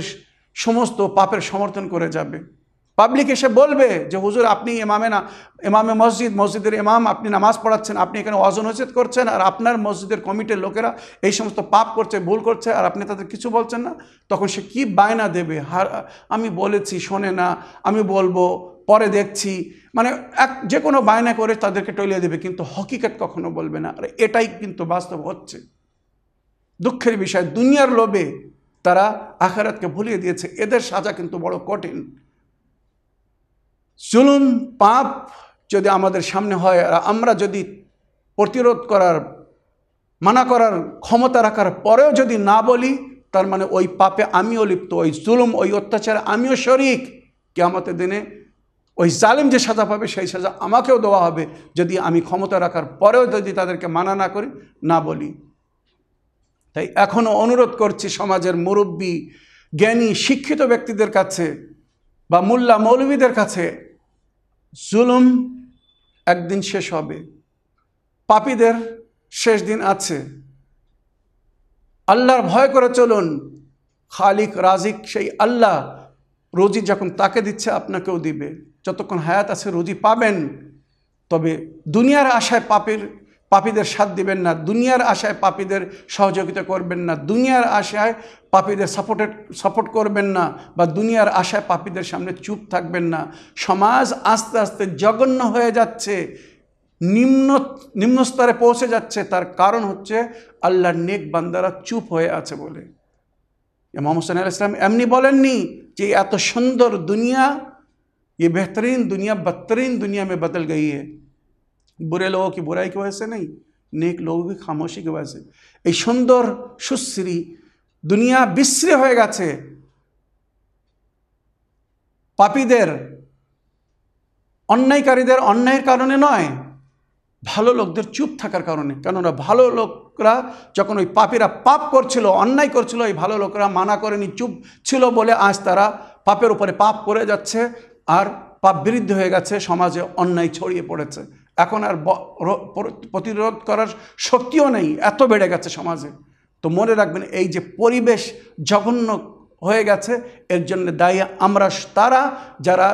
সমস্ত পাপের সমর্থন করে যাবে। পাবলিক এসে বলবে যে, হুজুর, আপনি এমামে না এমামে মসজিদ, মসজিদের ইমাম, আপনি নামাজ পড়াচ্ছেন, আপনি এখানে অজন হসিদ করছেন, আর আপনার মসজিদের কমিটির লোকেরা এই সমস্ত পাপ করছে, ভুল করছে, আর আপনি তাদের কিছু বলছেন না? তখন সে কি বায়না দেবে? হার, আমি বলেছি, শোনে না, আমি বলব, পরে দেখছি। মানে এক, যে কোনো বায়না করে তাদেরকে টলিয়ে দেবে, কিন্তু হকিকত কখনো বলবে না। আর, এটাই কিন্তু বাস্তব হচ্ছে। দুঃখের বিষয়, দুনিয়ার লোভে তারা আখারাতকে ভুলিয়ে দিয়েছে। এদের সাজা কিন্তু বড় কঠিন। জুলুম, পাপ যদি আমাদের সামনে হয়, আর আমরা যদি প্রতিরোধ করার, মানা করার ক্ষমতা রাখার পরেও যদি না বলি, তার মানে ওই পাপে আমিও লিপ্ত, ওই জুলুম, ওই অত্যাচারে আমিও শরিক। কেয়ামতের দিনে ওই জালিম যে সাজা পাবে, সেই সাজা আমাকেও দেওয়া হবে, যদি আমি ক্ষমতা রাখার পরেও যদি তাদেরকে মানা না করি, না বলি। তাই এখনও অনুরোধ করছি সমাজের মুরব্বী, জ্ঞানী, শিক্ষিত ব্যক্তিদের কাছে বা মোল্লা মৌলবীদের কাছে জুলুম একদিন শেষ হবে। পাপীদের শেষ দিন আছে। আল্লাহর ভয় করে চলুন। খালিক, রাজিক সেই আল্লাহ রোজি যখন তাকে দিচ্ছে, আপনাকেও দিবে। যতক্ষণ হায়াত আছে, রোজি পাবেন। তবে দুনিয়ার আশায় পাপের পাপীদের সাথ দিবেন না দুনিয়ার আশায় পাপীদের সহযোগিতা করবেন না দুনিয়ার আশায় পাপীদের সাপোর্টেড সাপোর্ট করবেন না বা দুনিয়ার আশায় পাপীদের সামনে চুপ থাকবেন না সমাজ আস্তে আস্তে জঘন্য হয়ে যাচ্ছে নিম্ন নিম্নস্তরে পৌঁছে যাচ্ছে তার কারণ হচ্ছে আল্লাহর নেক বান্দারা চুপ হয়ে আছে বলে ইমাম হোসেন আল ইসলাম এমনি বলেননি যে এত সুন্দর দুনিয়া ये बेहतरीन दुनिया बदतरीन दुनिया में बदल गई है बुरे लोगों की बुराई की वजह से नहीं नेक लोगों की खामोशी की वजह से এই সুন্দর সুশ্রী দুনিয়া বিশ্রী হয়ে গেছে পাপীদের অন্যায়কারীদের অন্যায়ের কারণে নয় ভালো লোকদের চুপ থাকার কারণে কেননা ভালো লোকরা যখন ওই পাপীরা পাপ করছিল অন্যায় করছিল ওই ভালো লোকরা মানা করেনি চুপ ছিল বলে আজ তারা পাপের উপরে পাপ করে যাচ্ছে আর পাপ বিরুদ্ধ হয়ে গেছে সমাজে অন্যায় ছড়িয়ে পড়েছে এখন আর প্রতিরোধ করার শক্তিও নেই, এত বেড়ে গেছে সমাজে। তো মনে রাখবেন, এই যে পরিবেশ জঘন্য হয়ে গেছে, এর জন্য দায়ী আমরা তারা যারা,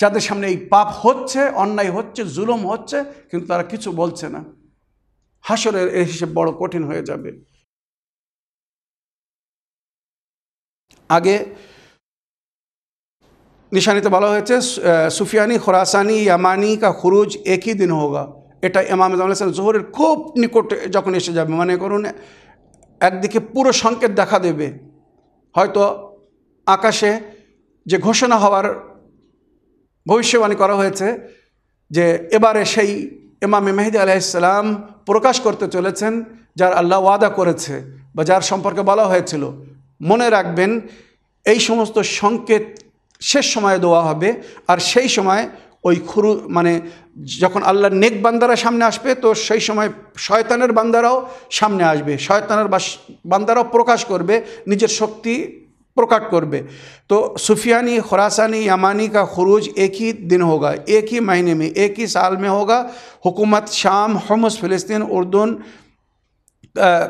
যাদের সামনে এই পাপ হচ্ছে, অন্যায় হচ্ছে, জুলুম হচ্ছে, কিন্তু তারা কিছু বলছে না। হাসরের এই হিসেব বড় কঠিন হয়ে যাবে। আগে নিশানিতে বলা হয়েছে সুফিয়ানি, খোরাসানি, ইয়ামানি কা খুরুজ একই দিন হোগা। এটা ইমাম জামাল জোহরের খুব নিকটে যখন এসে যাবে মানে করুন, একদিকে পুরো সংকেত দেখা দেবে। হয়তো আকাশে যে ঘোষণা হওয়ার ভবিষ্যবাণী করা হয়েছে যে এবারে সেই ইমামে মেহেদি আলাইসালাম প্রকাশ করতে চলেছেন, যার আল্লাহ ওয়াদা করেছে বা যার সম্পর্কে বলা হয়েছিল। মনে রাখবেন, এই সমস্ত সংকেত শেষ সময়ে দেওয়া হবে আর সেই সময় ওই খুরু মানে যখন আল্লাহর নেক বান্দারা সামনে আসবে তো সেই সময় শয়তানের বান্দারাও সামনে আসবে শয়তানের বাস- বান্দারাও প্রকাশ করবে নিজের শক্তি प्रकट करबे तो सुफियानी खुरासानी यमानी का खरूज एक ही दिन होगा एक ही महीने में एक ही साल में होगा हुकूमत शाम हमस फ़िलिस्तीन उर्दून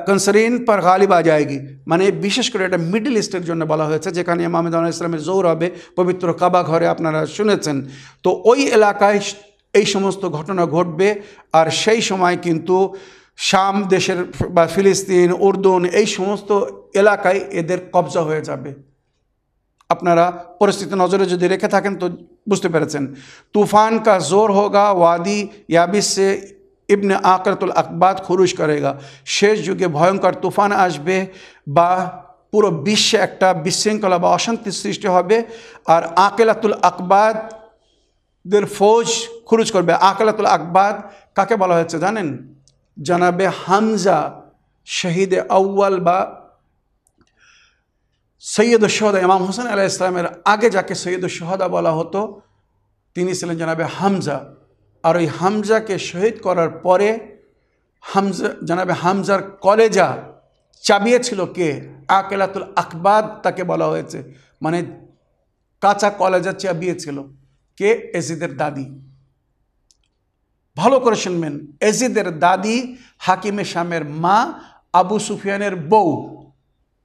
কনসারেন পর গালিব আ যায়গি মানে বিশেষ করে এটা মিডল ইস্টের জন্য বলা হয়েছে, যেখানে ইমাম ইসলামের জোর হবে, পবিত্র কাবা ঘরে আপনারা শুনেছেন। তো ওই এলাকায় এই সমস্ত ঘটনা ঘটবে, আর সেই সময় কিন্তু শাম দেশের বা ফিলিস্তিন, উর্দুন, এই সমস্ত এলাকায় এদের কবজা হয়ে যাবে। আপনারা পরিস্থিতি নজরে যদি রেখে থাকেন তো বুঝতে পেরেছেন। তুফান কা জোর হোগা, ওয়াদি, ইয়াবিস সে ইবনে আকরাতুল আকবাদ খুরুজ করেগা। শেষ যুগে ভয়ঙ্কর তুফান আসবে বা পুরো বিশ্বে একটা বিশৃঙ্খলা বা অশান্তির সৃষ্টি হবে আর আকেলাতুল আকবাদদের ফৌজ খুরুজ করবে। আকেলাতুল আকবাদ কাকে বলা হয়েছে জানেন? জানাবে হামজা শহীদে আউ্য়াল বা সৈয়দ শহদা ইমাম হোসেন আলাহ ইসলামের আগে যাকে সৈয়দ শহদা বলা হতো, তিনি ছিলেন জানাবে হামজা। আর ওই হামজাকে শহীদ করার পরে হামজা, জানাবে হামজার কলেজা চাবিয়েছিল কে? আকেলাতুল আকবাদ তাকে বলা হয়েছে। মানে কাঁচা কলেজা চাবিয়েছিল। কে? এজিদের দাদি। ভালো করে শুনবেন। এজিদের দাদি হাকিমে শামের মা আবু সুফিয়ানের বউ।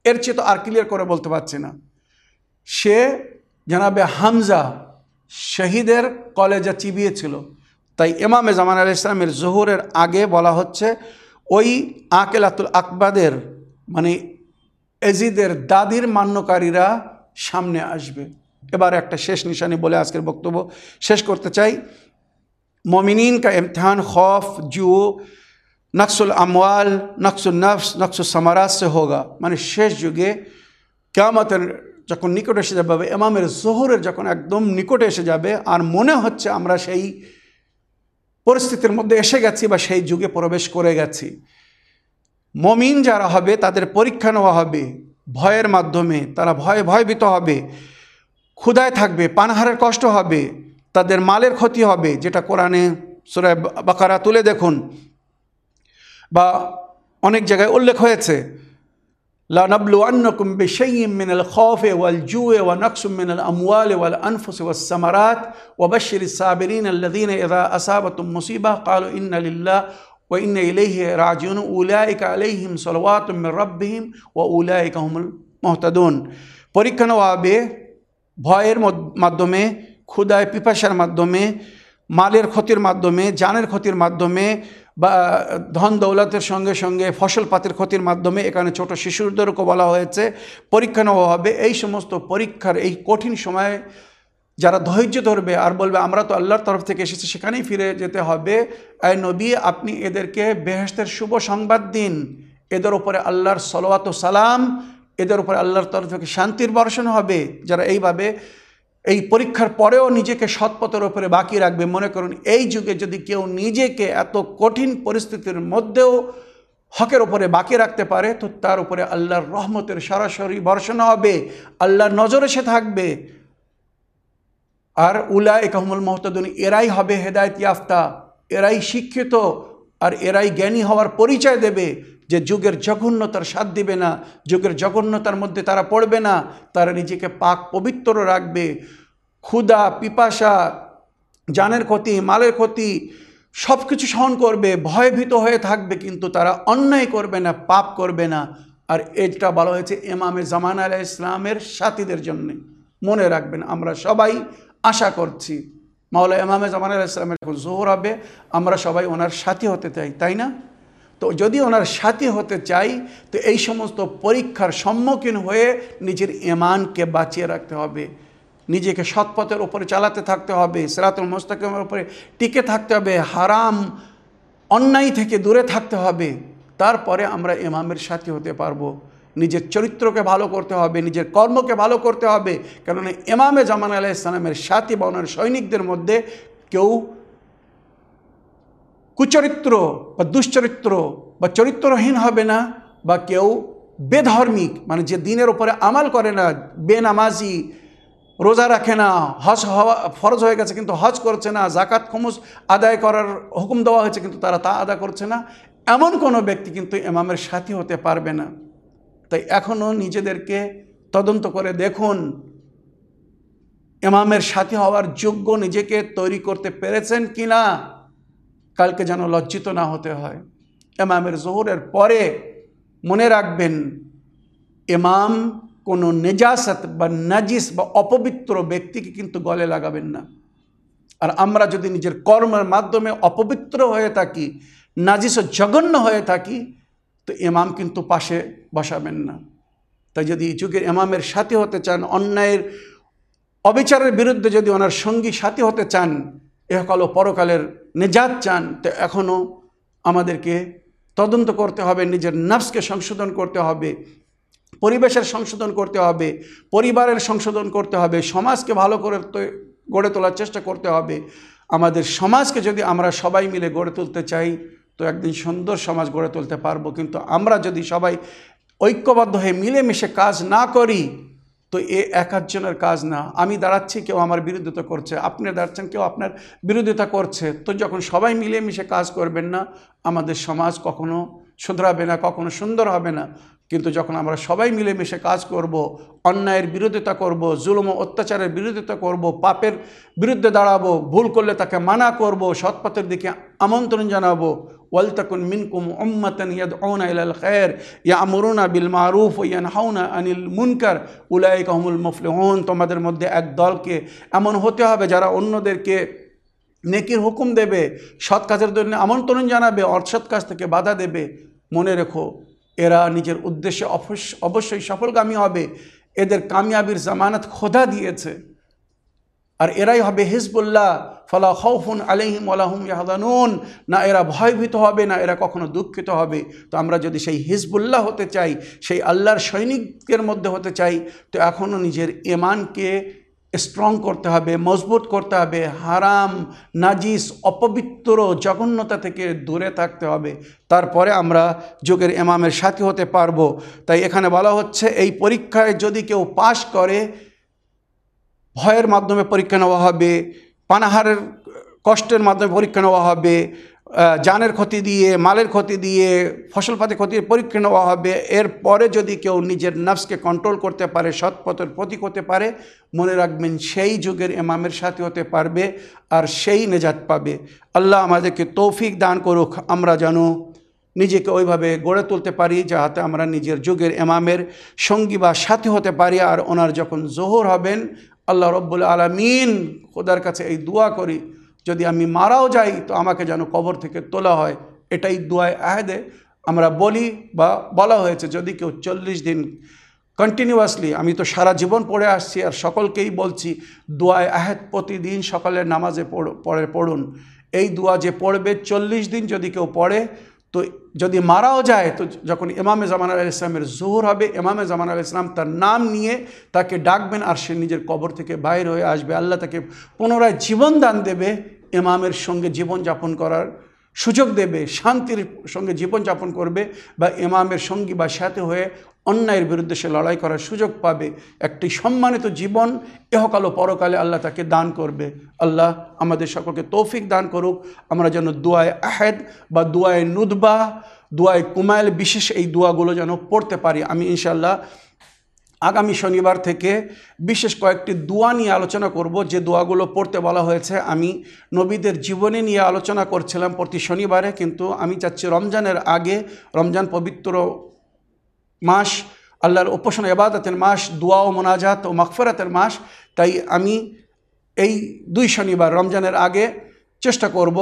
এর চেয়ে তো আর ক্লিয়ার করে বলতে পারছি না। সে জানাবে হামজা শহীদের কলেজা চিবিয়েছিল। তাই ইমামে জামান আল ইসলামের জহুরের আগে বলা হচ্ছে ওই আকেলাতুল আকবাদের মানে এজিদের দাদির মান্যকারীরা সামনে আসবে এবার একটা শেষ নিশানি বলে আজকের বক্তব্য শেষ করতে চাই मोमिन का इम्तहान खौफ जू নকসুল আমওয়াল নকসুল নফস নকসুল সামারাত সে হোগা মানে শেষ যুগে কেয়ামতের যখন নিকটে এসে যাবে এমামের জোহরের যখন একদম নিকটে এসে যাবে আর মনে হচ্ছে আমরা সেই পরিস্থিতির মধ্যে এসে গেছি বা সেই যুগে প্রবেশ করে গেছি। মমিন যারা হবে, তাদের পরীক্ষা নেওয়া হবে, ভয়ের মাধ্যমে, তারা ভয়ে ভয়ভীত হবে ক্ষুদায় থাকবে, পানাহারের কষ্ট হবে, তাদের মালের ক্ষতি হবে, যেটা কোরআনে সুরায় বাকারা তুলে দেখুন বা অনেক জায়গায় উল্লেখ হয়েছে। لنبلونكم بشيء من الخوف والجوع ونقص من الأموال والأنفس والثمرات وبشر الصابرين الذين إذا أصابتهم مصيبة قالوا إن لله وإن إليه راجعون أولئك عليهم صلوات من ربهم وأولئك هم المهتدون পরীক্ষা নেওয়া হবে ভয়ের মাধ্যমে ক্ষুদায় পিপাসার মাধ্যমে মালের ক্ষতির মাধ্যমে জানের ক্ষতির মাধ্যমে বা ধন দৌলতের সঙ্গে সঙ্গে ফসল পাতের ক্ষতির মাধ্যমে এখানে ছোট শিশুদেরকেও বলা হয়েছে, পরীক্ষা নেওয়া হবে। এই সমস্ত পরীক্ষার এই কঠিন সময়ে যারা ধৈর্য ধরবে আর বলবে, আমরা তো আল্লাহর তরফ থেকে এসেছি, সেখানেই ফিরে যেতে হবে। এই নবী, আপনি এদেরকে বেহেস্তের শুভ সংবাদ দিন। এদের উপরে আল্লাহর সলোয়াত সালাম, এদের উপরে আল্লাহর তরফ থেকে শান্তির বর্ষণ হবে। যারা এইভাবে এই পরীক্ষার পরেও নিজেকে সৎপথের ওপরে বাকি রাখবে। মনে করুন, এই যুগে যদি কেউ নিজেকে এত কঠিন পরিস্থিতির মধ্যেও হকের ওপরে বাকি রাখতে পারে, তো তার উপরে আল্লাহর রহমতের সরাসরি বর্ষণ হবে, আল্লাহর নজর এসে থাকবে। আর উলা একাহমুল মহতাদুন, এরাই হবে হেদায়ত ইয়াফতা এরাই শিক্ষিত, আর এরাই জ্ঞানী হওয়ার পরিচয় দেবে। যে যুগের জঘন্যতার স্বাদ দিবে না, যুগের জঘন্যতার মধ্যে তারা পড়বে না, তারা নিজেকে পাক পবিত্র রাখবে। ক্ষুদা পিপাসা, জানের ক্ষতি, মালের ক্ষতি সব কিছু সহন করবে, ভয়ভীত হয়ে থাকবে, কিন্তু তারা অন্যায় করবে না, পাপ করবে না। আর এটা বলা হয়েছে এমামে জামান আলাহ ইসলামের সাথীদের জন্যে। মনে রাখবেন, আমরা সবাই আশা করছি। মাওলা এমামে জামান আলাহ ইসলামের যখন জোহর হবে, আমরা সবাই ওনার সাথী হতে চাই, তাই না? তো যদি ওনার সাথী হতে চাই, তো এই সমস্ত পরীক্ষার সম্মুখীন হয়ে নিজের ইমানকে বাঁচিয়ে রাখতে হবে। নিজেকে সৎপথের ওপরে চালাতে থাকতে হবে, সেরাতুল মোস্তাকিমের উপরে টিকে থাকতে হবে, হারাম, অন্যায় থেকে দূরে থাকতে হবে। তারপরে আমরা ইমামের সাথী হতে পারব। নিজের চরিত্রকে ভালো করতে হবে, নিজের কর্মকে ভালো করতে হবে। কেননা ইমামে জামান আলাহ ইসলামের সাথী বা ওনার সৈনিকদের মধ্যে কেউ কুচরিত্র বা দুশ্চরিত্র বা চরিত্রহীন হবে না বা কেউ বেধর্মিক মানে যে দিনের ওপরে আমাল করে না, বেনামাজি, রোজা রাখে না, হজ হওয়া ফরজ হয়ে গেছে কিন্তু হজ করছে না জাকাত খমুস আদায় করার হুকুম দেওয়া হয়েছে কিন্তু তারা তা আদা করছে না, এমন কোনো ব্যক্তি কিন্তু এমামের সাথী হতে পারবে না। তাই এখনও নিজেদেরকে তদন্ত করে দেখুন এমামের সাথী হওয়ার যোগ্য নিজেকে তৈরি করতে পেরেছেন কি না কালকে যেন লজ্জিত না হতে হয়। এমামের জোহরের পরে মনে রাখবেন এমাম কোনো নেজাসত বা নাজিস বা অপবিত্র ব্যক্তিকে কিন্তু গলে লাগাবেন না। আর আমরা যদি নিজের কর্মের মাধ্যমে অপবিত্র হয়ে থাকি, নাজিস ও জঘন্য হয়ে থাকি, তো এমাম কিন্তু পাশে বসাবেন না। তাই যদি যুগের এমামের সাথী হতে চান, অন্যায়ের অবিচারের বিরুদ্ধে যদি ওনার সঙ্গী সাথী হতে চান এহকাল ও পরকালের নেজাত চান, তো এখনও আমাদেরকে তদন্ত করতে হবে, নিজের নার্সকে সংশোধন করতে হবে, পরিবেশের সংশোধন করতে হবে, পরিবারের সংশোধন করতে হবে, সমাজকে ভালো করে গড়ে তোলার চেষ্টা করতে হবে। আমাদের সমাজকে যদি আমরা সবাই মিলে গড়ে তুলতে চাই, তো একদিন সুন্দর সমাজ গড়ে তুলতে পারব। কিন্তু আমরা যদি সবাই ঐক্যবদ্ধ হয়ে মিলেমিশে কাজ না করি তো এ এক আধজনের কাজ না। আমি দাঁড়াচ্ছি, কেউ আমার বিরোধিতা করছে। আপনি দাঁড়াচ্ছেন, কেউ আপনার বিরোধিতা করছে। তো যখন সবাই মিলেমিশে কাজ করবেন না, আমাদের সমাজ কখনো শুধরাবে না, কখনো সুন্দর হবে না। কিন্তু যখন আমরা সবাই মিলেমিশে কাজ করব, অন্যায়ের বিরোধিতা করব, জুলুম অত্যাচারের বিরোধিতা করব, পাপের বিরুদ্ধে দাঁড়াবো, ভুল করলে তাকে মানা করব, সৎপথের দিকে আমন্ত্রণ জানাব ওয়ালতাকুন মিনকুম উম্মাতান ইয়াদউনা ইলাল খায়র ইয়ামুরুনা বিল মারুফ ওয়া ইয়ানহাউনা আনিল মুনকার, উলাইকা হুমুল মুফলিহুন। তোমাদের মধ্যে এক দলকে এমন হতে হবে যারা অন্যদেরকে নেকির হুকুম দেবে, সৎ কাজের জন্য আমন্ত্রণ জানাবে, অসৎ কাজ থেকে বাধা দেবে। মনে রেখো, এরা নিজের উদ্দেশ্যে অবশ্য অবশ্যই সফলগামী হবে। এদের কামিয়াবির জামানত খোদা দিয়েছে। আর এরাই হবে হিজবুল্লাহ। ফলা খৌফুন আলহিম আলাহুম ইয়াহদানুন না এরা ভয়ভীত হবে, না এরা কখনো দুঃখিত হবে। তো আমরা যদি সেই হিজবুল্লাহ হতে চাই, সেই আল্লাহর সৈনিকের মধ্যে হতে চাই, তো এখনও নিজের ইমানকে স্ট্রং করতে হবে, মজবুত করতে হবে। হারাম, নাজিস, অপবিত্র জঘন্যতা থেকে দূরে থাকতে হবে। তারপরে আমরা যুগের এমামের সাথী হতে পারব। তাই এখানে বলা হচ্ছে, এই পরীক্ষায় যদি কেউ পাশ করে, ভয়ের মাধ্যমে পরীক্ষা নেওয়া হবে পানাহারের কষ্টের মাধ্যমে পরীক্ষা নেওয়া হবে জানের ক্ষতি দিয়ে, মালের ক্ষতি দিয়ে, ফসলপাতি ক্ষতির পরীক্ষা নেওয়া হবে। এরপরে যদি কেউ নিজের নার্ভসকে কন্ট্রোল করতে পারে, সৎপথের প্রতীক হতে পারে, মনে রাখবেন সেই যুগের এমামের সাথে হতে পারবে আর সেই নেজাত পাবে। আল্লাহ আমাদেরকে তৌফিক দান করুক, আমরা যেন নিজেকে ওইভাবে গড়ে তুলতে পারি, যাহাতে আমরা নিজের যুগের এমামের সঙ্গী বা সাথী হতে পারি আর ওনার যখন জোহর হবেন আল্লাহ রব্বুল আলমিন খোদার কাছে এই দোয়া করি, যদি আমি মারাও যাই, তো আমাকে যেন কবর থেকে তোলা হয়। এটাই দোয়ায় আহেদে। আমরা বলি বা বলা হয়েছে, যদি কেউ চল্লিশ দিন কন্টিনিউয়াসলি আমি তো সারা জীবন পড়ে আসছি আর সকলকেই বলছি, দোয়ায় আহেদ প্রতিদিন সকালের নামাজে পড়ে পড়ুন। এই দোয়া যে পড়বে চল্লিশ দিন যদি কেউ পড়ে তো যদি মারাও যায়, তো যখন ইমামে জামান আল ইসলামের জোহর হবে, ইমামে জামান আল ইসলাম তার নাম নিয়ে তাকে ডাকবেন আর সে নিজের কবর থেকে বাইর হয়ে আসবে। আল্লাহ তাকে পুনরায় জীবন দান দেবে, ইমামের সঙ্গে জীবনযাপন করার সুযোগ দেবে, শান্তির সঙ্গে জীবনযাপন করবে বা ইমামের সঙ্গী বা সাথে হয়ে অন্যায়ের বিরুদ্ধে সে লড়াই করার সুযোগ পাবে। একটি সম্মানিত জীবন, এহকাল ও পরকালে আল্লাহ তাকে দান করবে। আল্লাহ আমাদের সকলকে তৌফিক দান করুক। আমরা যেন দুয়ায় আহেদ বা দুয়ায় নুদবা দুয়ায় কুমাইল বিশেষ এই দোয়াগুলো যেন পড়তে পারি। আমি ইনশাল্লাহ আগামী শনিবার থেকে বিশেষ কয়েকটি দোয়া নিয়ে আলোচনা করব। যে দোয়াগুলো পড়তে বলা হয়েছে, আমি নবীদের জীবনী নিয়ে আলোচনা করছিলাম প্রতি শনিবারে, কিন্তু আমি চাচ্ছি রমজানের আগে, রমজান পবিত্র মাস, আল্লাহর উপাসনা এবাদতের মাস, দোয়া ও মোনাজাত ও মকফরাতের মাস। তাই আমি এই দুই শনিবার রমজানের আগে চেষ্টা করব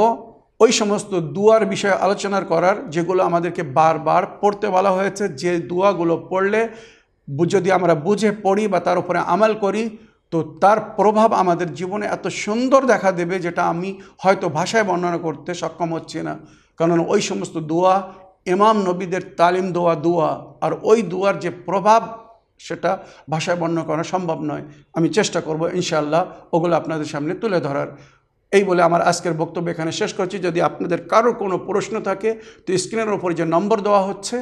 ওই সমস্ত দুয়ার বিষয়ে আলোচনার করার, যেগুলো আমাদেরকে বারবার পড়তে বলা হয়েছে। যে দুয়াগুলো পড়লে যদি আমরা বুঝে পড়ি বা তার উপরে আমাল করি, তো তার প্রভাব আমাদের জীবনে এত সুন্দর দেখা দেবে যেটা আমি হয়তো ভাষায় বর্ণনা করতে সক্ষম হচ্ছি না। কারণ ওই সমস্ত দোয়া, ইমাম নবীদের তালিম দোয়া দোয়া। আর ওই দুয়ার যে প্রভাব, সেটা ভাষায় বর্ণনা করা সম্ভব নয়। আমি চেষ্টা করব ইনশাআল্লাহ ওগুলো আপনাদের সামনে তুলে ধরার। এই বলে আমার আজকের বক্তব্য এখানে শেষ করছি। যদি আপনাদের কারও কোনো প্রশ্ন থাকে, তো স্ক্রিনের ওপর যে নম্বর দেওয়া হচ্ছে,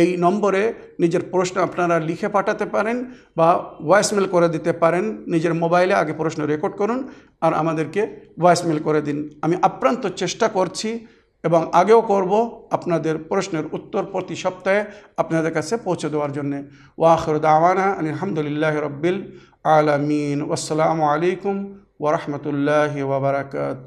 এই নম্বরে নিজের প্রশ্ন আপনারা লিখে পাঠাতে পারেন বা ভয়েসমেল করে দিতে পারেন। নিজের মোবাইলে আগে প্রশ্ন রেকর্ড করুন আর আমাদেরকে ভয়েসমেল করে দিন। আমি আপ্রান্ত চেষ্টা করছি এবং আগেও করব আপনাদের প্রশ্নের উত্তর প্রতি সপ্তাহে আপনাদের কাছে পৌঁছে দেওয়ার জন্যে। ওয়াখর দাওয়ানা আলহামদুলিল্লাহ রব্বিল আলমিন। আসসালামু আলাইকুম ওরহমতুল্লাহ ওবরাকাত